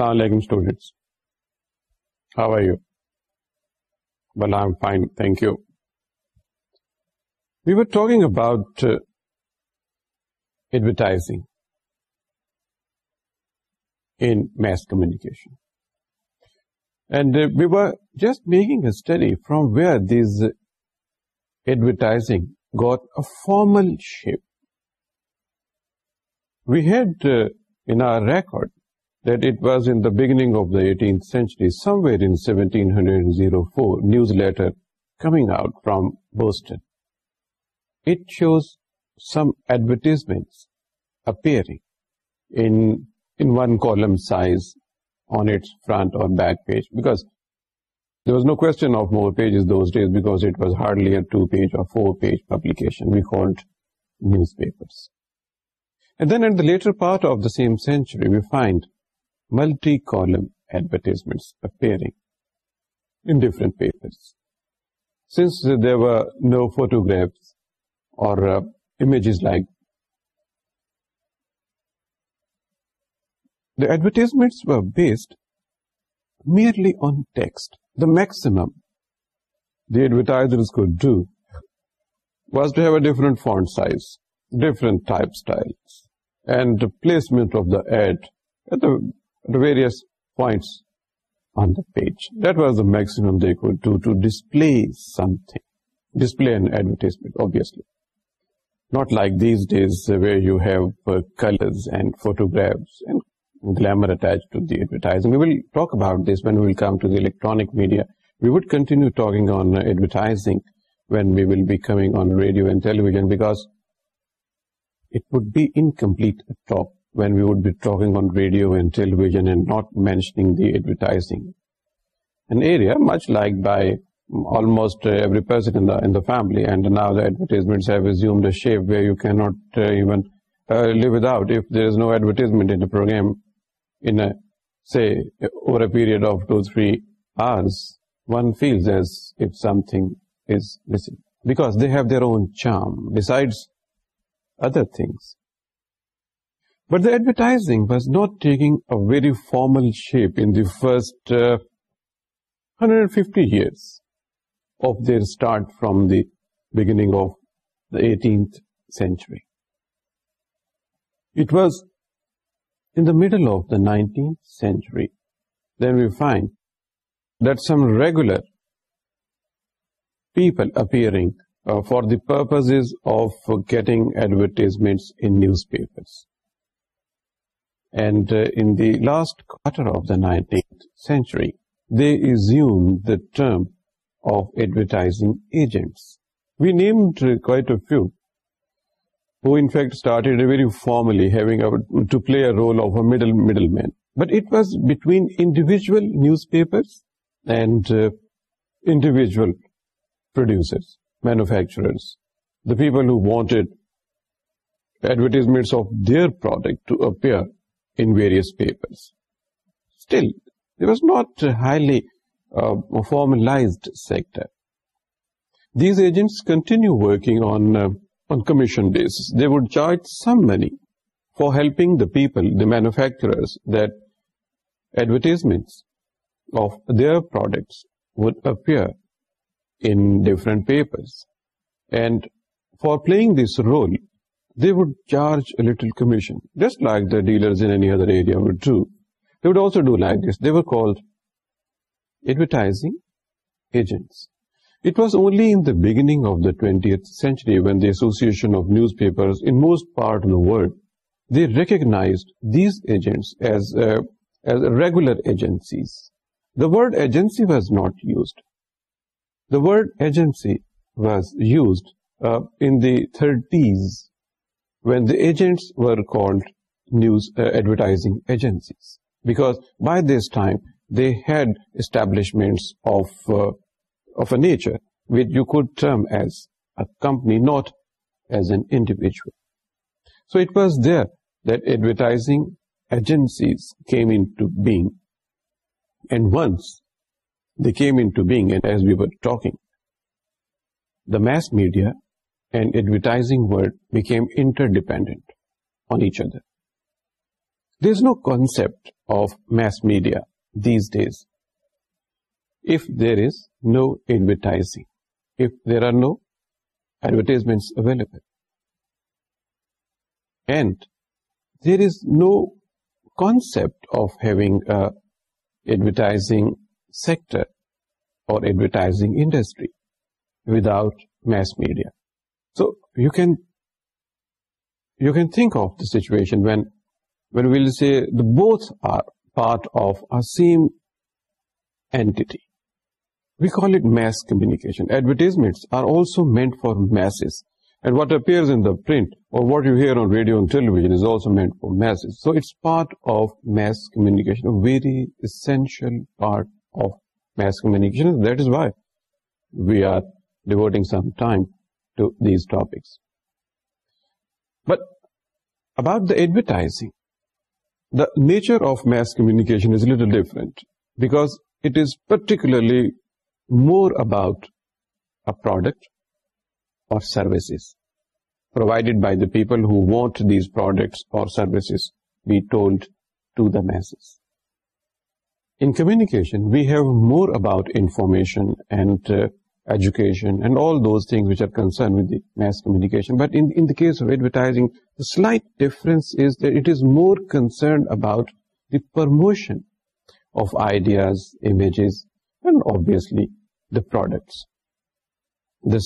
السلام علیکم students how I you well I am fine thank you we are talking about advertising in mass communication and we are just making a study from where these advertising got a formal shape we had in record the later part of the same century we find multi column advertisement in different paper no or like photograph و based merely on text the maximum the advertisers a foreign size style and placement of the ad the various points maximum they'd do to display display not like this these where you have colour photograph glamour attach to the advertise about this when we'll come to the electric media we ونٹینگائزنگ when we will be coming on radio television because in complete with we would be talk radio ٹیلیویژنگائز like by almost now advertise not لیوٹ no advertisement back there on چام decide other things But the advertising was not taking a very formal shape in the first 150 uh, years of their start from the beginning of the 18th century. It was in the middle of the 19th century, then we find that some regular people appearing uh, for the purposes of getting advertisements in newspapers. And uh, in the last quarter of the 19th century, they assumed the term of advertising agents. We named uh, quite a few who in fact started very formally having to play a role of a middleman. But it was between individual newspapers and uh, individual producers, manufacturers, the people who wanted advertisements of their product to appear in various papers. Still, there was not a highly uh, formalized sector. These agents continue working uh, on commission basis. They would charge some money for helping the people, the manufacturers, that advertisements of their products would appear in different papers. And for playing this role, the would charge لمشن جس like the dealers and other area we وائک advertise it was only beginning twenty century we Asus newspaper would the recognise these agents regular the world agency was not used agency was used in thirties when the agents were called news uh, advertising agencies, because by this time they had establishments uh, of a nature which you could term as a company, not as an individual. So it was there that advertising agencies came into being. And once they came into being, and as we were talking, the mass media and advertising world became interdependent on each other. There's no concept of mass media these days if there is no advertising, if there are no advertisements available. And there is no concept of having an advertising sector or advertising industry without mass media. So you can you can think of the situation well see the part of same اینٹینکشن advertisement for masses and what up print or very useful part of mass communication is why we are diverting to these topics. But about the advertising, the nature of mass communication is a little different because it is particularly more about a product or services provided by the people who want these products or services be told to the masses. In communication, we have more about information and uh, agent communication but advertise more concerned about the promotion of ideas and good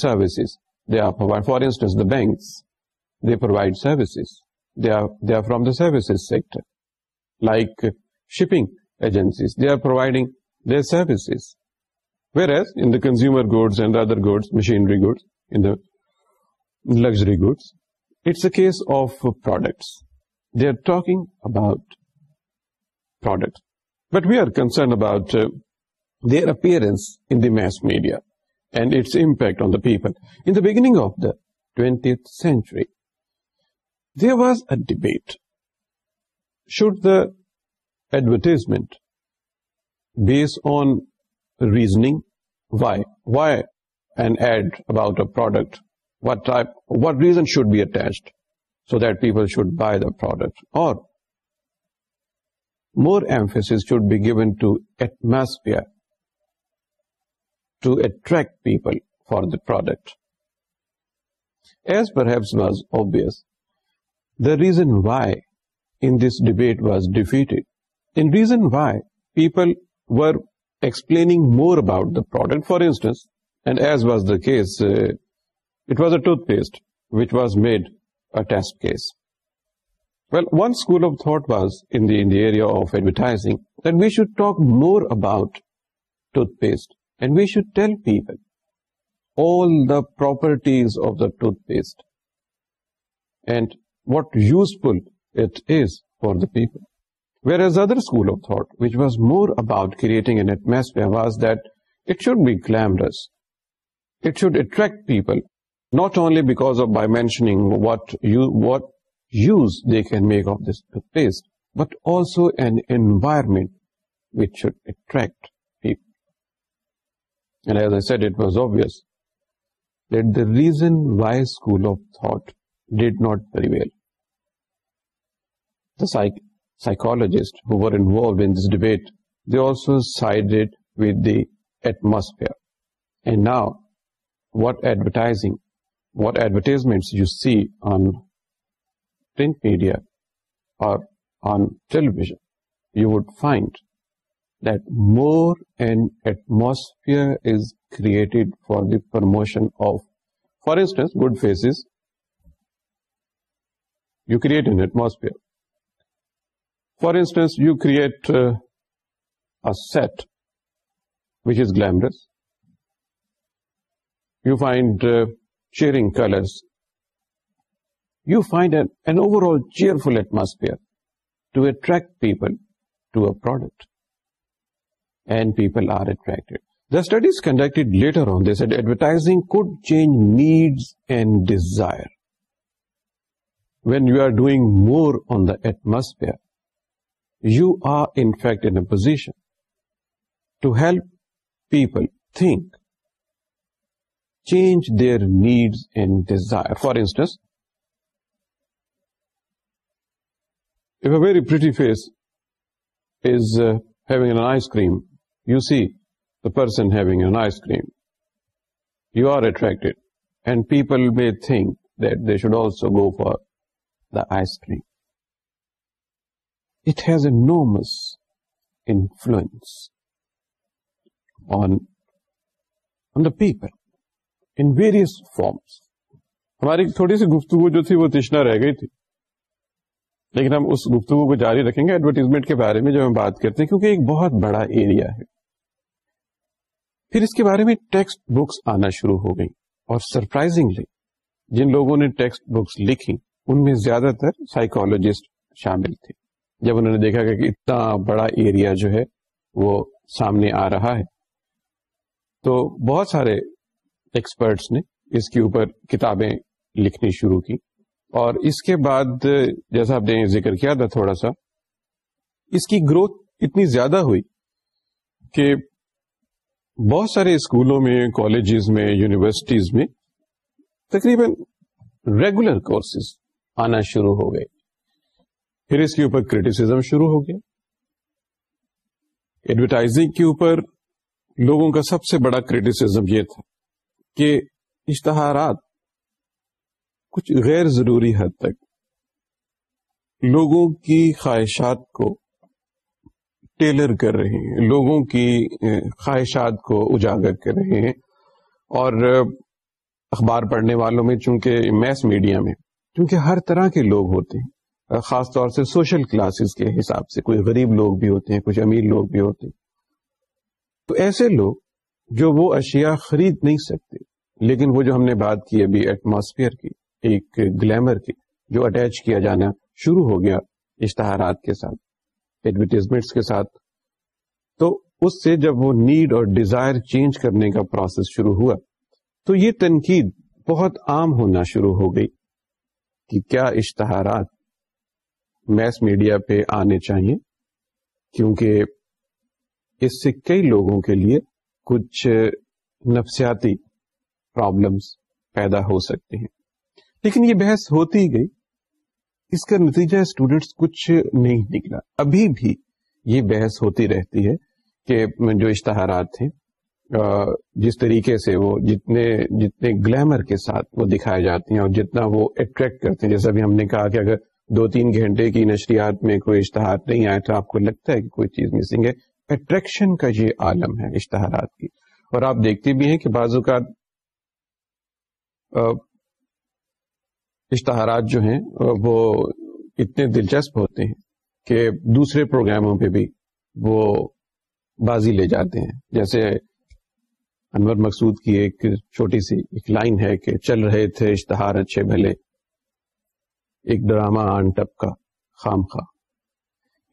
services for instance banks provide services services sector like shipping agencies Whereas in the consumer goods and other goods, machinery goods, in the luxury goods, it's a case of products. They are talking about products. But we are concerned about uh, their appearance in the mass media and its impact on the people. In the beginning of the 20th century, there was a debate. Should the advertisement based on reasoning why an ad about a product, what reason should be attached so that people should buy the product. Or more emphasis should be given to atmosphere to attract people for the product. As perhaps was obvious, the reason why in this debate was defeated. In reason why people were toothpaste and what useful for the people whereas other school of thought was more about creating but also environments the reason why school of thought this I psychologists who were involved in this debate, they also sided with the atmosphere. And now, what advertisements you see on print media or on television, you would find that more an atmosphere is created for the promotion of, for instance, good faces. You create an atmosphere for instance, you create uh, a set which is glamorous. You find uh, cheering colors. You find an overall cheerful atmosphere to attract people to a product. And people are attracted. The studies conducted later on, they said advertising could change needs and desire. When you are doing more on the atmosphere, you are in fact in a position to help people think, change their needs and desire. For instance, if a very pretty face is uh, having an ice cream, you see the person having an ice cream, you are attracted, and people may think that they should also go for the ice cream. has enormous influence on on the people in various forms ہماری تھوڑی سی گفتگو جو تھی وہ تشنا رہ گئی تھی لیکن ہم اس گفتگو کو جاری رکھیں گے ایڈورٹیزمنٹ کے بارے میں جب ہم بات کرتے ہیں کیونکہ ایک بہت بڑا ایریا ہے پھر اس کے بارے میں ٹیکسٹ بکس آنا شروع ہو گئی اور سرپرائزنگلی جن لوگوں نے ٹیکسٹ بکس لکھی ان میں زیادہ تر سائیکولوجسٹ شامل تھے جب انہوں نے دیکھا کہ اتنا بڑا ایریا جو ہے وہ سامنے آ رہا ہے تو بہت سارے ایکسپرٹس نے اس کے اوپر کتابیں لکھنی شروع کی اور اس کے بعد جیسا آپ نے ذکر کیا تھا تھوڑا سا اس کی گروتھ اتنی زیادہ ہوئی کہ بہت سارے اسکولوں میں کالجز میں یونیورسٹیز میں تقریباً ریگولر کورسز آنا شروع ہو گئے پھر اس کے اوپر کریٹیسم شروع ہو گیا ایڈورٹائزنگ کے اوپر لوگوں کا سب سے بڑا کریٹیسم یہ تھا کہ اشتہارات کچھ غیر ضروری حد تک لوگوں کی خواہشات کو ٹیلر کر رہے ہیں لوگوں کی خواہشات کو اجاگر کر رہے ہیں اور اخبار پڑھنے والوں میں چونکہ میس میڈیا میں چونکہ ہر طرح کے لوگ ہوتے ہیں خاص طور سے سوشل کلاسز کے حساب سے کوئی غریب لوگ بھی ہوتے ہیں کچھ امیر لوگ بھی ہوتے ہیں تو ایسے لوگ جو وہ اشیاء خرید نہیں سکتے لیکن وہ جو ہم نے بات کی ابھی ایٹماسفیئر کی ایک گلیمر کی جو اٹیچ کیا جانا شروع ہو گیا اشتہارات کے ساتھ ایڈورٹیزمنٹس کے ساتھ تو اس سے جب وہ نیڈ اور ڈیزائر چینج کرنے کا پروسیس شروع ہوا تو یہ تنقید بہت عام ہونا شروع ہو گئی کہ کیا اشتہارات میس میڈیا پہ آنے چاہیے کیونکہ اس سے کئی لوگوں کے لیے کچھ نفسیاتی پرابلمس پیدا ہو سکتے ہیں لیکن یہ بحث ہوتی گئی اس کا نتیجہ اسٹوڈینٹس کچھ نہیں نکلا ابھی بھی یہ بحث ہوتی رہتی ہے کہ جو اشتہارات ہیں جس طریقے سے وہ جتنے جتنے گلیمر کے ساتھ وہ دکھائے جاتے ہیں اور جتنا وہ اٹریکٹ کرتے ہیں جیسے ہم نے کہا کہ اگر دو تین گھنٹے کی نشریات میں کوئی اشتہار نہیں آیا تو آپ کو لگتا ہے کہ کوئی چیز مسنگ ہے اٹریکشن کا یہ عالم ہے اشتہارات کی اور آپ دیکھتے بھی ہیں کہ بعض اوقات اشتہارات جو ہیں وہ اتنے دلچسپ ہوتے ہیں کہ دوسرے پروگراموں پہ بھی وہ بازی لے جاتے ہیں جیسے انور مقصود کی ایک چھوٹی سی ایک لائن ہے کہ چل رہے تھے اشتہار اچھے بھلے ایک ڈرامہ آن ٹپ کا خام خواہ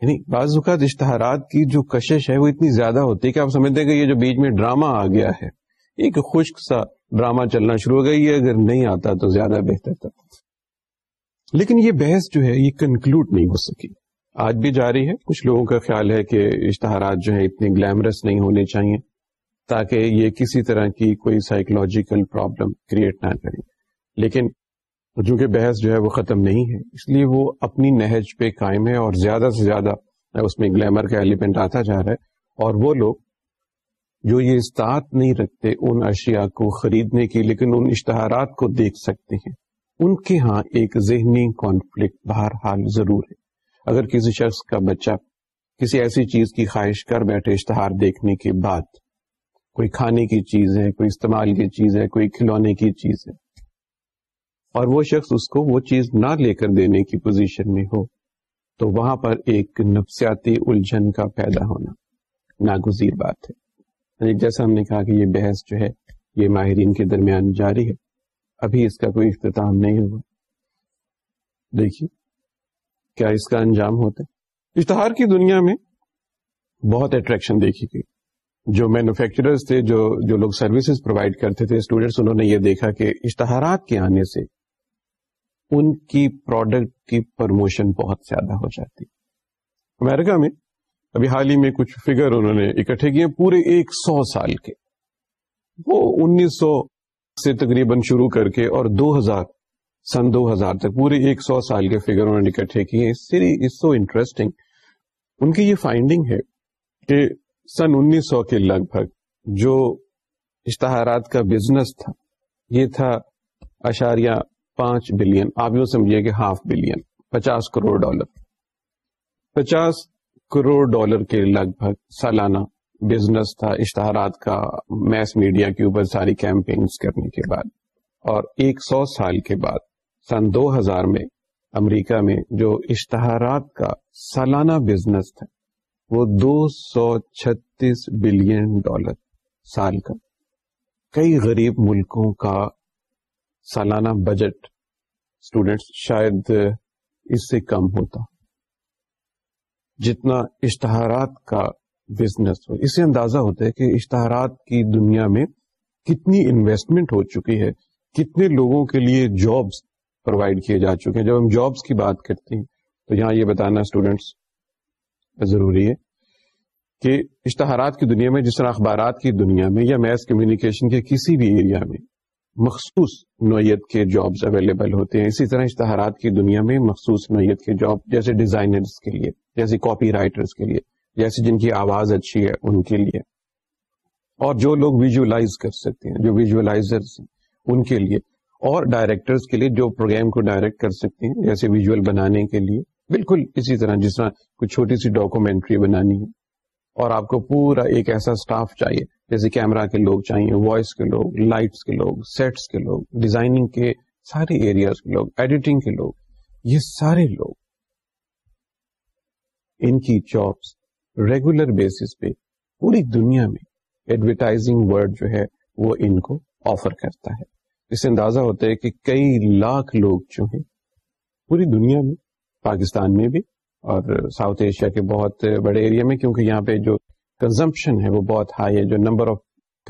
یعنی بعض اوقات اشتہارات کی جو کشش ہے وہ اتنی زیادہ ہوتی ہے کہ آپ سمجھتے ہیں کہ یہ جو بیچ میں ڈرامہ آ گیا ہے ایک خشک سا ڈرامہ چلنا شروع ہو گیا یہ اگر نہیں آتا تو زیادہ بہتر تھا لیکن یہ بحث جو ہے یہ کنکلوڈ نہیں ہو سکی آج بھی جاری ہے کچھ لوگوں کا خیال ہے کہ اشتہارات جو ہیں اتنے گلیمرس نہیں ہونے چاہیے تاکہ یہ کسی طرح کی کوئی سائیکولوجیکل پرابلم کریٹ نہ کرے لیکن جو کہ بحث جو ہے وہ ختم نہیں ہے اس لیے وہ اپنی نہج پہ قائم ہے اور زیادہ سے زیادہ اس میں گلیمر کا ایلیمنٹ آتا جا رہا ہے اور وہ لوگ جو یہ استاد نہیں رکھتے ان اشیاء کو خریدنے کی لیکن ان اشتہارات کو دیکھ سکتے ہیں ان کے ہاں ایک ذہنی کانفلکٹ بہرحال حال ضرور ہے اگر کسی شخص کا بچہ کسی ایسی چیز کی خواہش کر بیٹھے اشتہار دیکھنے کے بعد کوئی کھانے کی چیز ہے کوئی استعمال کی چیز ہے کوئی کھلونے کی چیز ہے اور وہ شخص اس کو وہ چیز نہ لے کر دینے کی پوزیشن میں ہو تو وہاں پر ایک نفسیاتی الجھن کا پیدا ہونا ناگزیر بات ہے یعنی جیسا ہم نے کہا کہ یہ بحث جو ہے یہ ماہرین کے درمیان جاری ہے ابھی اس کا کوئی اختتام نہیں ہوا دیکھیے کیا اس کا انجام ہوتا ہے اشتہار کی دنیا میں بہت اٹریکشن دیکھی گئی جو مینوفیکچررز تھے جو جو لوگ سروسز پرووائڈ کرتے تھے اسٹوڈینٹس انہوں نے یہ دیکھا کہ اشتہارات کے آنے سے ان کی پروڈکٹ کی پرموشن بہت زیادہ ہو جاتی امیرکا میں ابھی حال ہی میں کچھ فگر انہوں نے اکٹھے کیے پورے ایک سو سال کے وہ انیس سو سے تقریباً شروع کر کے اور دو ہزار سن دو ہزار تک پورے ایک سو سال کے فگر انہوں نے اکٹھے کیے سو انٹرسٹنگ ان کی یہ فائنڈنگ ہے کہ سن انیس سو کے لگ بھگ جو اشتہارات کا بزنس تھا یہ تھا اشاریہ پانچ بلین آپ یوں سمجھیے کہ ہاف بلین پچاس کروڑ ڈالر پچاس کروڑ ڈالر کے لگ بھگ سالانہ بزنس تھا اشتہارات کا میس میڈیا کے اوپر ساری کیمپینز کرنے کے بعد اور ایک سو سال کے بعد سن دو ہزار میں امریکہ میں جو اشتہارات کا سالانہ بزنس تھا وہ دو سو چھتیس بلین ڈالر سال کا کئی غریب ملکوں کا سالانہ بجٹ اسٹوڈینٹس شاید اس سے کم ہوتا جتنا اشتہارات کا بزنس ہو اس سے اندازہ ہوتا ہے کہ اشتہارات کی دنیا میں کتنی انویسٹمنٹ ہو چکی ہے کتنے لوگوں کے لیے جابس پرووائڈ کیے جا چکے ہیں جب ہم جابس کی بات کرتے ہیں تو یہاں یہ بتانا اسٹوڈینٹس ضروری ہے کہ اشتہارات کی دنیا میں جس طرح اخبارات کی دنیا میں یا میس کمیونیکیشن کے کسی بھی ایریا میں مخصوص نوعیت کے جابس اویلیبل ہوتے ہیں اسی طرح اشتہارات کی دنیا میں مخصوص نوعیت کے جاب جیسے ڈیزائنرز کے لیے جیسے کاپی رائٹرس کے لیے جیسے جن کی آواز اچھی ہے ان کے لیے اور جو لوگ ویژلائز کر سکتے ہیں جو ہیں ان کے لیے اور ڈائریکٹرز کے لیے جو پروگرام کو ڈائریکٹ کر سکتے ہیں جیسے ویژول بنانے کے لیے بالکل اسی طرح جس طرح کوئی چھوٹی سی ڈاکومینٹری بنانی ہے اور آپ کو پورا ایک ایسا اسٹاف چاہیے جیسے کیمرا کے لوگ چاہیے وائس کے لوگ لائٹس کے لوگ سیٹس کے لوگ ڈیزائننگ کے سارے ایریاز کے لوگ ایڈیٹنگ کے لوگ یہ سارے لوگ ان کی جابس ریگولر بیسس پہ پوری دنیا میں ایڈورٹائزنگ ورڈ جو ہے وہ ان کو آفر کرتا ہے اس سے اندازہ ہوتا ہے کہ کئی لاکھ لوگ جو ہیں پوری دنیا میں پاکستان میں بھی اور ساؤتھ ایشیا کے بہت بڑے ایریا میں کیونکہ یہاں پہ جو کنزمپشن ہے وہ بہت ہائی ہے جو نمبر آف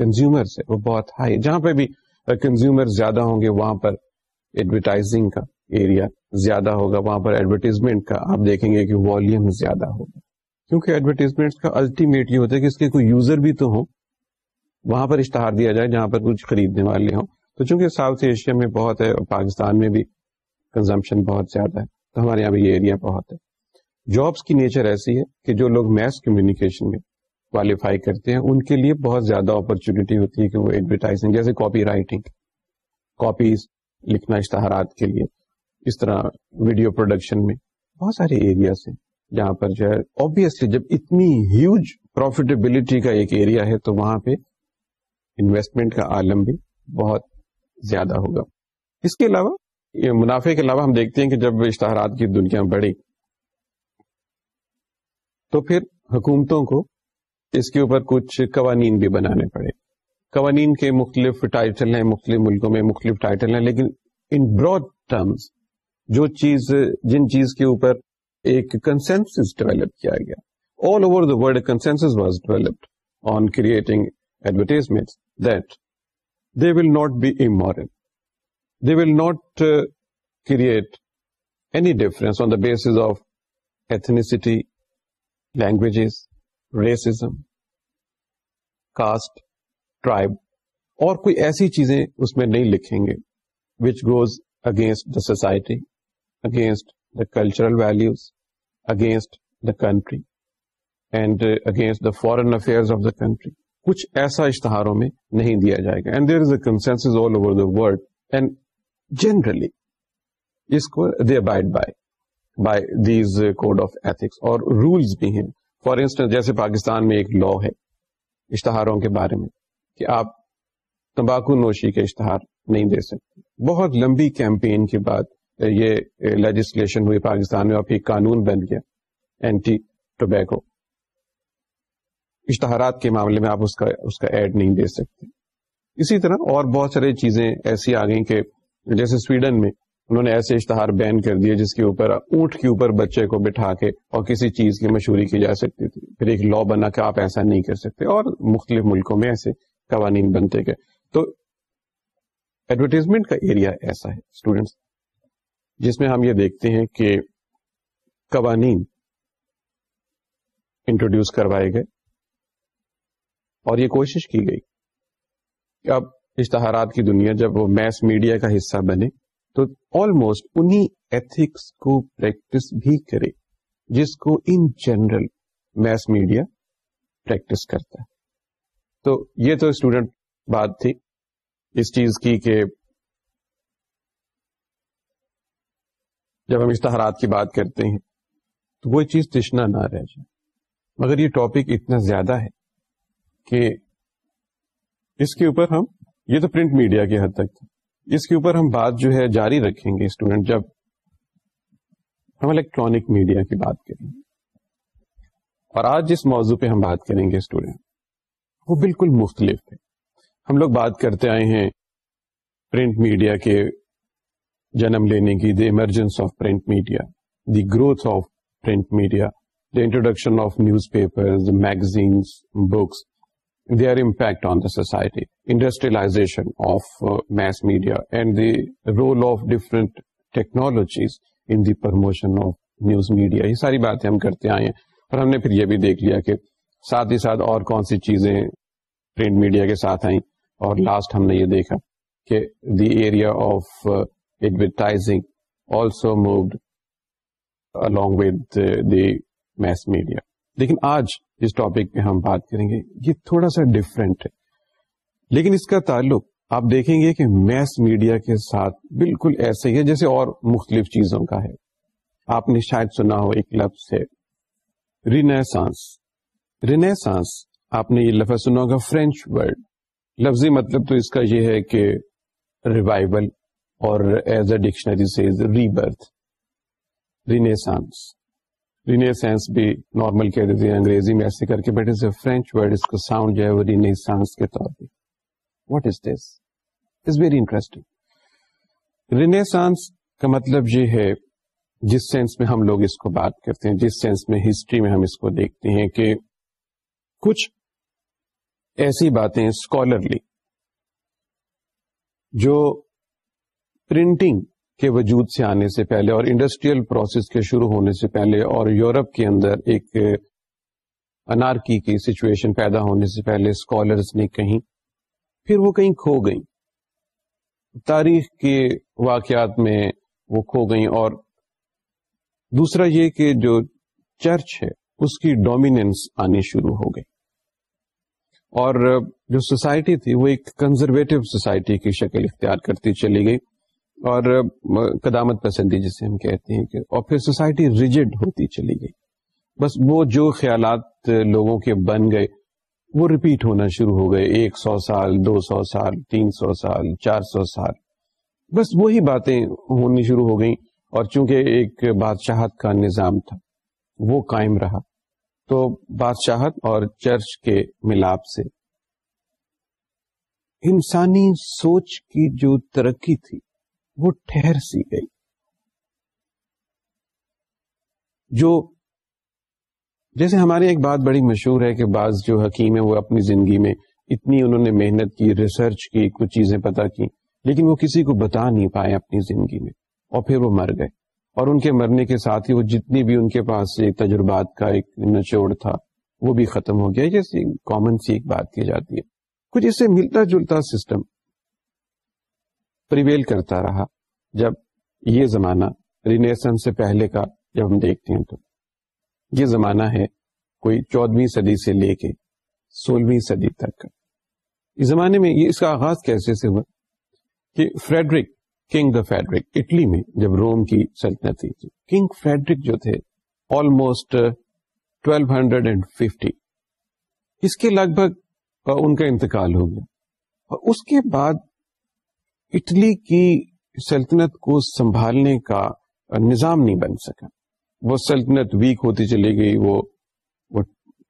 کنزیومرس ہے وہ بہت ہائی ہے جہاں پہ بھی کنزیومر زیادہ ہوں گے وہاں پر ایڈورٹائزنگ کا ایریا زیادہ ہوگا وہاں پر ایڈورٹیزمنٹ کا آپ دیکھیں گے کہ والیوم زیادہ ہوگا کیونکہ ایڈورٹیزمنٹ کا الٹیمیٹ یہ ہوتا ہے کہ اس کے کوئی یوزر بھی تو ہوں وہاں پر اشتہار دیا جائے جہاں پر کچھ خریدنے والے ہوں تو چونکہ ساؤتھ ایشیا میں بہت ہے اور پاکستان میں بھی کنزمپشن بہت زیادہ ہے تو ہمارے یہاں بھی یہ ایریا بہت ہے جابس کی نیچر ایسی ہے کہ جو لوگ میس کمیونیکیشن میں کوالیفائی کرتے ہیں ان کے لیے بہت زیادہ اپرچونیٹی ہوتی ہے کہ وہ ایڈورٹائزنگ جیسے کاپی رائٹنگ کاپیز لکھنا اشتہارات کے لیے اس طرح ویڈیو پروڈکشن میں بہت سارے ایریاز ہیں جہاں پر جو ہے آبیسلی جب اتنی ہیوج پروفیٹیبلٹی کا ایک ایریا ہے تو وہاں پہ انویسٹمنٹ کا عالم بھی بہت زیادہ ہوگا اس کے علاوہ منافع کے علاوہ ہم دیکھتے ہیں کہ جب اشتہارات کی دنیا بڑھی تو پھر حکومتوں کو اس کے اوپر کچھ قوانین بھی بنانے پڑے قوانین کے مختلف ٹائٹل ہیں مختلف ملکوں میں مختلف ٹائٹل ہیں لیکن ان براڈ ٹرمز جو چیز جن چیز کے اوپر ایک کنسینس ڈیولپ کیا گیا all over the world consensus was developed on creating advertisement that they will not be they will not create any difference on the basis of ethnicity languages racism caste tribe اور کوئی ایسی چیزیں اس میں نہیں لکھیں گے which goes against the society against the cultural values against the country and against the foreign affair of the country کچھ ایسا اشتہاروں میں نہیں دیا جائے گا and there is a all over the world and generally اس کو they abide by by these code of ethics اور rules بھی ہیں فار انسٹنس جیسے پاکستان میں ایک لا ہے اشتہاروں کے بارے میں کہ آپ تمباکو نوشی کے اشتہار نہیں دے سکتے بہت لمبی کیمپین کے بعد یہ لیجسلیشن ہوئی پاکستان میں اور پھر قانون بن گیا اینٹی ٹوبیکو اشتہارات کے معاملے میں آپ اس کا اس کا ایڈ نہیں دے سکتے اسی طرح اور بہت ساری چیزیں ایسی آ گئیں کہ جیسے سویڈن میں انہوں نے ایسے اشتہار بین کر دیے جس کے اوپر اونٹ کے اوپر بچے کو بٹھا کے اور کسی چیز کی مشہوری کی جا سکتی تھی پھر ایک لا بنا کہ آپ ایسا نہیں کر سکتے اور مختلف ملکوں میں ایسے قوانین بنتے گئے تو ایڈورٹیزمنٹ کا ایریا ایسا ہے اسٹوڈینٹس جس میں ہم یہ دیکھتے ہیں کہ قوانین انٹروڈیوس کروائے گئے اور یہ کوشش کی گئی کہ اب اشتہارات کی دنیا جب وہ میس میڈیا کا حصہ بنے تو آلموسٹ انہیں ایتھکس کو پریکٹس بھی کرے جس کو in general mass media practice کرتا ہے تو یہ تو اسٹوڈنٹ بات تھی اس چیز کی کہ جب ہم اشتہارات کی بات کرتے ہیں تو وہ چیز تشنا نہ رہ جائے مگر یہ ٹاپک اتنا زیادہ ہے کہ اس کے اوپر ہم یہ تو پرنٹ میڈیا کی حد تک تھا اس کے اوپر ہم بات جو ہے جاری رکھیں گے اسٹوڈینٹ جب ہم الیکٹرانک میڈیا کی بات کریں گے اور آج جس موضوع پہ ہم بات کریں گے اسٹوڈینٹ وہ بالکل مختلف ہے ہم لوگ بات کرتے آئے ہیں پرنٹ میڈیا کے جنم لینے کی the emergence of print media the growth of print media the introduction of newspaper magazines books their impact on the society industrialisation of mass media and the role of different technologies in the promotion of news media یہ ساری باتیں ہم کرتے آئے ہیں اور ہم نے پھر یہ بھی دیکھ لیا کہ ساتھ ہی ساتھ اور کون سی چیزیں پرنٹ میڈیا کے ساتھ آئیں اور لاسٹ ہم نے یہ دیکھا کہ the area of advertising also moved along with the mass media لیکن آج اس ٹاپک پہ ہم بات کریں گے یہ تھوڑا سا ڈفرینٹ ہے لیکن اس کا تعلق آپ دیکھیں گے کہ میس میڈیا کے ساتھ بالکل ایسے ہی ہے جیسے اور مختلف چیزوں کا ہے آپ نے شاید سنا ہو ایک لفظ ہے رینیسانس رینیسانس آپ نے یہ لفظ سنا ہوگا فرینچ ورڈ لفظی مطلب تو اس کا یہ ہے کہ ریوائول اور ایز اے ڈکشنری سے ری برتھ رینیسانس رینیسینس بھی نارمل کہہ دیتے ہیں انگریزی میں ایسے کر کے but is a French word اس کا ساؤنڈ جو ہے وہ رینیسانس کے طور پہ what is this is very interesting renaissance کا مطلب یہ ہے جس سینس میں ہم لوگ اس کو بات کرتے ہیں جس سینس میں ہسٹری میں ہم اس کو دیکھتے ہیں کہ کچھ ایسی باتیں اسکالرلی جو پرنٹنگ کے وجود سے آنے سے پہلے اور انڈسٹریل پروسیس کے شروع ہونے سے پہلے اور یورپ کے اندر ایک انارکی کی سچویشن پیدا ہونے سے پہلے اسکالرس نے کہیں پھر وہ کہیں کھو گئیں تاریخ کے واقعات میں وہ کھو گئیں اور دوسرا یہ کہ جو چرچ ہے اس کی ڈومیننس آنی شروع ہو گئی اور جو سوسائٹی تھی وہ ایک کنزرویٹو سوسائٹی کی شکل اختیار کرتی چلی گئی اور قدامت پسندی جسے ہم کہتے ہیں کہ اور پھر سوسائٹی ریجڈ ہوتی چلی گئی بس وہ جو خیالات لوگوں کے بن گئے وہ ریپیٹ ہونا شروع ہو گئے ایک سو سال دو سو سال تین سو سال چار سو سال بس وہی باتیں ہونی شروع ہو گئیں اور چونکہ ایک بادشاہت کا نظام تھا وہ قائم رہا تو بادشاہت اور چرچ کے ملاپ سے انسانی سوچ کی جو ترقی تھی وہ ٹھہر سی گئی جو جیسے ہماری ایک بات بڑی مشہور ہے کہ بعض جو حکیم ہیں وہ اپنی زندگی میں اتنی انہوں نے محنت کی ریسرچ کی کچھ چیزیں پتا کی لیکن وہ کسی کو بتا نہیں پائے اپنی زندگی میں اور پھر وہ مر گئے اور ان کے مرنے کے ساتھ ہی وہ جتنی بھی ان کے پاس تجربات کا ایک نچوڑ تھا وہ بھی ختم ہو گیا جیسے کامن سی ایک بات کی جاتی ہے کچھ اس سے ملتا جلتا سسٹم پریویل کرتا رہا جب یہ زمانہ رینیسن سے پہلے کا جب ہم دیکھتے ہیں تو یہ زمانہ ہے کوئی چودہویں صدی سے لے کے سولہویں صدی تک اس زمانے میں یہ اس کا آغاز کیسے سے ہوا کہ Frederick king the Frederick Italy میں جب روم کی سلطنت تھی کنگ فریڈرک جو تھے آلموسٹ 1250 اس کے لگ بھگ ان کا انتقال ہو گیا اور اس کے بعد اٹلی کی سلطنت کو سنبھالنے کا نظام نہیں بن سکا وہ سلطنت ویک ہوتی چلی گئی وہ وہ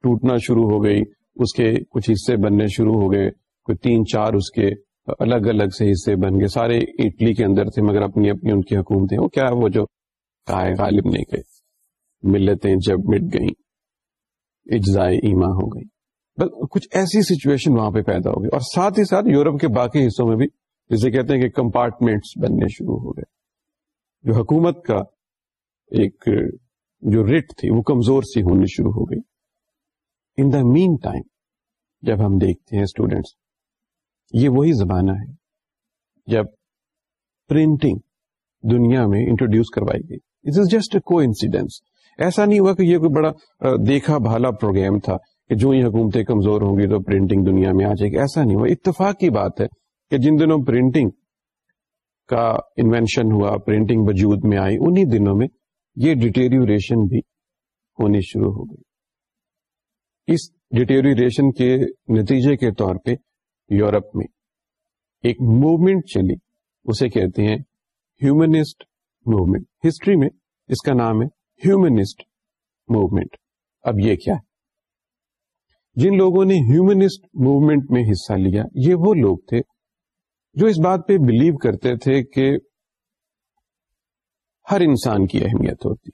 ٹوٹنا شروع ہو گئی اس کے کچھ حصے بننے شروع ہو گئے کوئی تین چار اس کے الگ الگ سے حصے بن گئے سارے اٹلی کے اندر تھے مگر اپنی اپنی ان کی حکومتیں وہ کیا وہ جو کائے غالب نہیں گئے ملتیں جب مٹ گئیں اجزائے ایما ہو گئی کچھ ایسی سچویشن وہاں پہ پیدا ہو گئی اور ساتھ ہی ساتھ یورپ کے باقی حصوں میں بھی جسے کہتے ہیں کہ کمپارٹمنٹس بننے شروع ہو گئے جو حکومت کا ایک جو ریٹ تھی وہ کمزور سی ہونی شروع ہو گئی ان دا مین ٹائم جب ہم دیکھتے ہیں اسٹوڈینٹس یہ وہی زمانہ ہے جب پرنٹنگ دنیا میں انٹروڈیوس کروائی گئی it is just a coincidence ایسا نہیں ہوا کہ یہ کوئی بڑا دیکھا بھالا پروگرام تھا کہ جو ہی حکومتیں کمزور ہوں گی تو پرنٹنگ دنیا میں آ جائے گی ایسا نہیں ہوا اتفاق کی بات ہے کہ جن دنوں پرنٹنگ کا انوینشن ہوا پرنٹنگ وجود میں آئی انہی دنوں میں یہ ڈیٹیریوریشن بھی ہونی شروع ہو گئی اس ڈیٹیریوریشن کے نتیجے کے طور پہ یورپ میں ایک موومنٹ چلی اسے کہتے ہیں ہیومنسٹ موومنٹ ہسٹری میں اس کا نام ہے ہیومنسٹ موومنٹ اب یہ کیا ہے جن لوگوں نے ہیومنسٹ موومنٹ میں حصہ لیا یہ وہ لوگ تھے جو اس بات پہ بلیو کرتے تھے کہ ہر انسان کی اہمیت ہوتی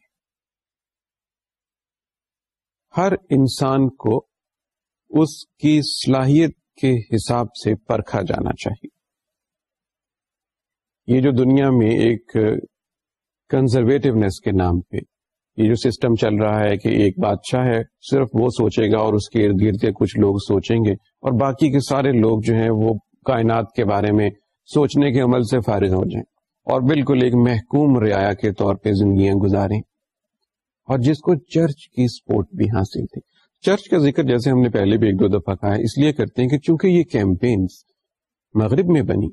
ہر انسان کو اس کی صلاحیت کے حساب سے پرکھا جانا چاہیے یہ جو دنیا میں ایک کنزرویٹونیس کے نام پہ یہ جو سسٹم چل رہا ہے کہ ایک بادشاہ ہے صرف وہ سوچے گا اور اس کے ارد گرد کے کچھ لوگ سوچیں گے اور باقی کے سارے لوگ جو ہیں وہ کائنات کے بارے میں سوچنے کے عمل سے فارغ ہو جائیں اور بالکل ایک محکوم ریا کے طور پہ زندگیاں گزاریں اور جس کو چرچ کی سپورٹ بھی حاصل تھی چرچ کا ذکر جیسے ہم نے پہلے بھی ایک دو دفعہ کہا ہے اس لیے کرتے ہیں کہ چونکہ یہ کیمپینز مغرب میں بنی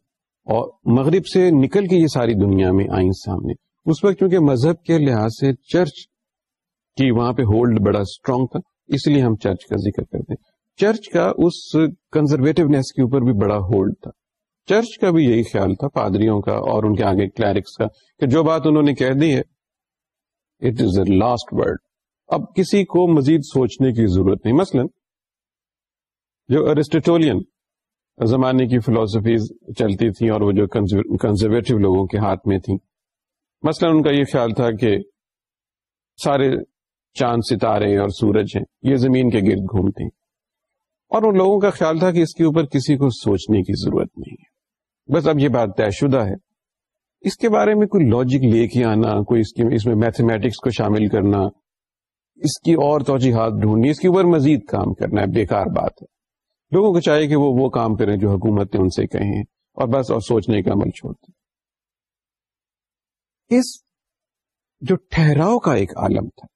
اور مغرب سے نکل کے یہ ساری دنیا میں آئیں سامنے اس وقت کیونکہ مذہب کے لحاظ سے چرچ کی وہاں پہ ہولڈ بڑا اسٹرانگ تھا اس لیے ہم چرچ کا ذکر کرتے ہیں چرچ کا اس کنزرویٹونیس کے اوپر بھی بڑا ہولڈ تھا چرچ کا بھی یہی خیال تھا پادریوں کا اور ان کے آگے کلیرکس کا کہ جو بات انہوں نے کہہ دی ہے it is a last word اب کسی کو مزید سوچنے کی ضرورت نہیں مثلا جو ارسٹیٹولین زمانے کی فلاسفیز چلتی تھیں اور وہ جو کنزرویٹو لوگوں کے ہاتھ میں تھیں مثلا ان کا یہ خیال تھا کہ سارے چاند ستارے اور سورج ہیں یہ زمین کے گرد گھومتے ہیں اور ان لوگوں کا خیال تھا کہ اس کے اوپر کسی کو سوچنے کی ضرورت نہیں ہے بس اب یہ بات طے شدہ ہے اس کے بارے میں کوئی لاجک لے کے آنا کوئی اس اس میں میتھمیٹکس کو شامل کرنا اس کی اور توجیحات ڈھونڈنی اس کے اوپر مزید کام کرنا ہے بیکار بات ہے لوگوں کو چاہیے کہ وہ وہ کام کریں جو حکومت نے ان سے کہیں اور بس اور سوچنے کا عمل چھوڑ دیں اس جو ٹھہراؤ کا ایک عالم تھا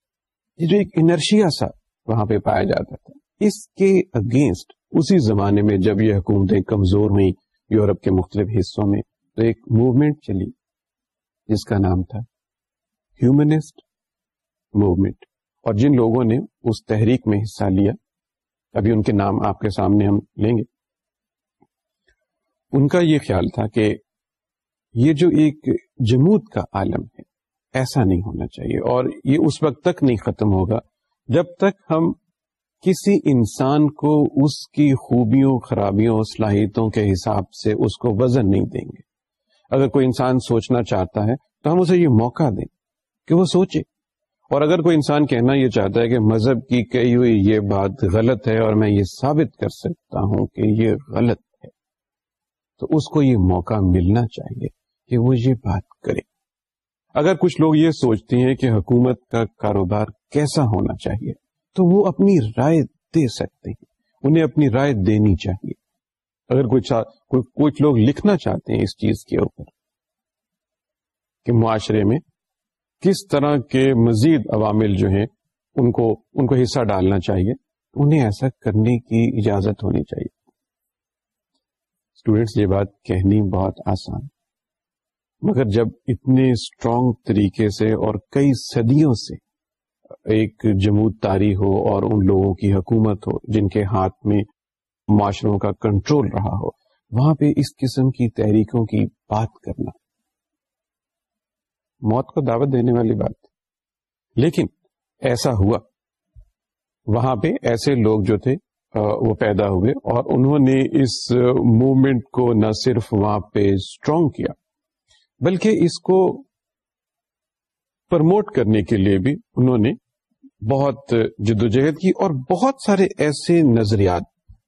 یہ جو ایک انرشیا سا وہاں پہ پایا جاتا تھا اس کے اگینسٹ اسی زمانے میں جب یہ حکومتیں کمزور ہوئیں یورپ کے مختلف حصوں میں تو ایک موومنٹ چلی جس کا نام تھا ہیومنسٹ موومنٹ اور جن لوگوں نے اس تحریک میں حصہ لیا ابھی ان کے نام آپ کے سامنے ہم لیں گے ان کا یہ خیال تھا کہ یہ جو ایک جمود کا عالم ہے ایسا نہیں ہونا چاہیے اور یہ اس وقت تک نہیں ختم ہوگا جب تک ہم کسی انسان کو اس کی خوبیوں خرابیوں صلاحیتوں کے حساب سے اس کو وزن نہیں دیں گے اگر کوئی انسان سوچنا چاہتا ہے تو ہم اسے یہ موقع دیں کہ وہ سوچے اور اگر کوئی انسان کہنا یہ چاہتا ہے کہ مذہب کی کہی ہوئی یہ بات غلط ہے اور میں یہ ثابت کر سکتا ہوں کہ یہ غلط ہے تو اس کو یہ موقع ملنا چاہیے کہ وہ یہ بات کرے اگر کچھ لوگ یہ سوچتے ہیں کہ حکومت کا کاروبار کیسا ہونا چاہیے تو وہ اپنی رائے دے سکتے ہیں انہیں اپنی رائے دینی چاہیے اگر کوئی کچھ لوگ لکھنا چاہتے ہیں اس چیز کے اوپر کہ معاشرے میں کس طرح کے مزید عوامل جو ہیں ان کو ان کو حصہ ڈالنا چاہیے انہیں ایسا کرنے کی اجازت ہونی چاہیے اسٹوڈینٹس یہ بات کہنی بہت آسان مگر جب اتنے اسٹرانگ طریقے سے اور کئی صدیوں سے ایک جمود تاری ہو اور ان لوگوں کی حکومت ہو جن کے ہاتھ میں معاشروں کا کنٹرول رہا ہو وہاں پہ اس قسم کی تحریکوں کی بات کرنا موت کو دعوت دینے والی بات لیکن ایسا ہوا وہاں پہ ایسے لوگ جو تھے وہ پیدا ہوئے اور انہوں نے اس موومنٹ کو نہ صرف وہاں پہ اسٹرانگ کیا بلکہ اس کو پرموٹ کرنے کے لیے بھی انہوں نے بہت جدوجہد کی اور بہت سارے ایسے نظریات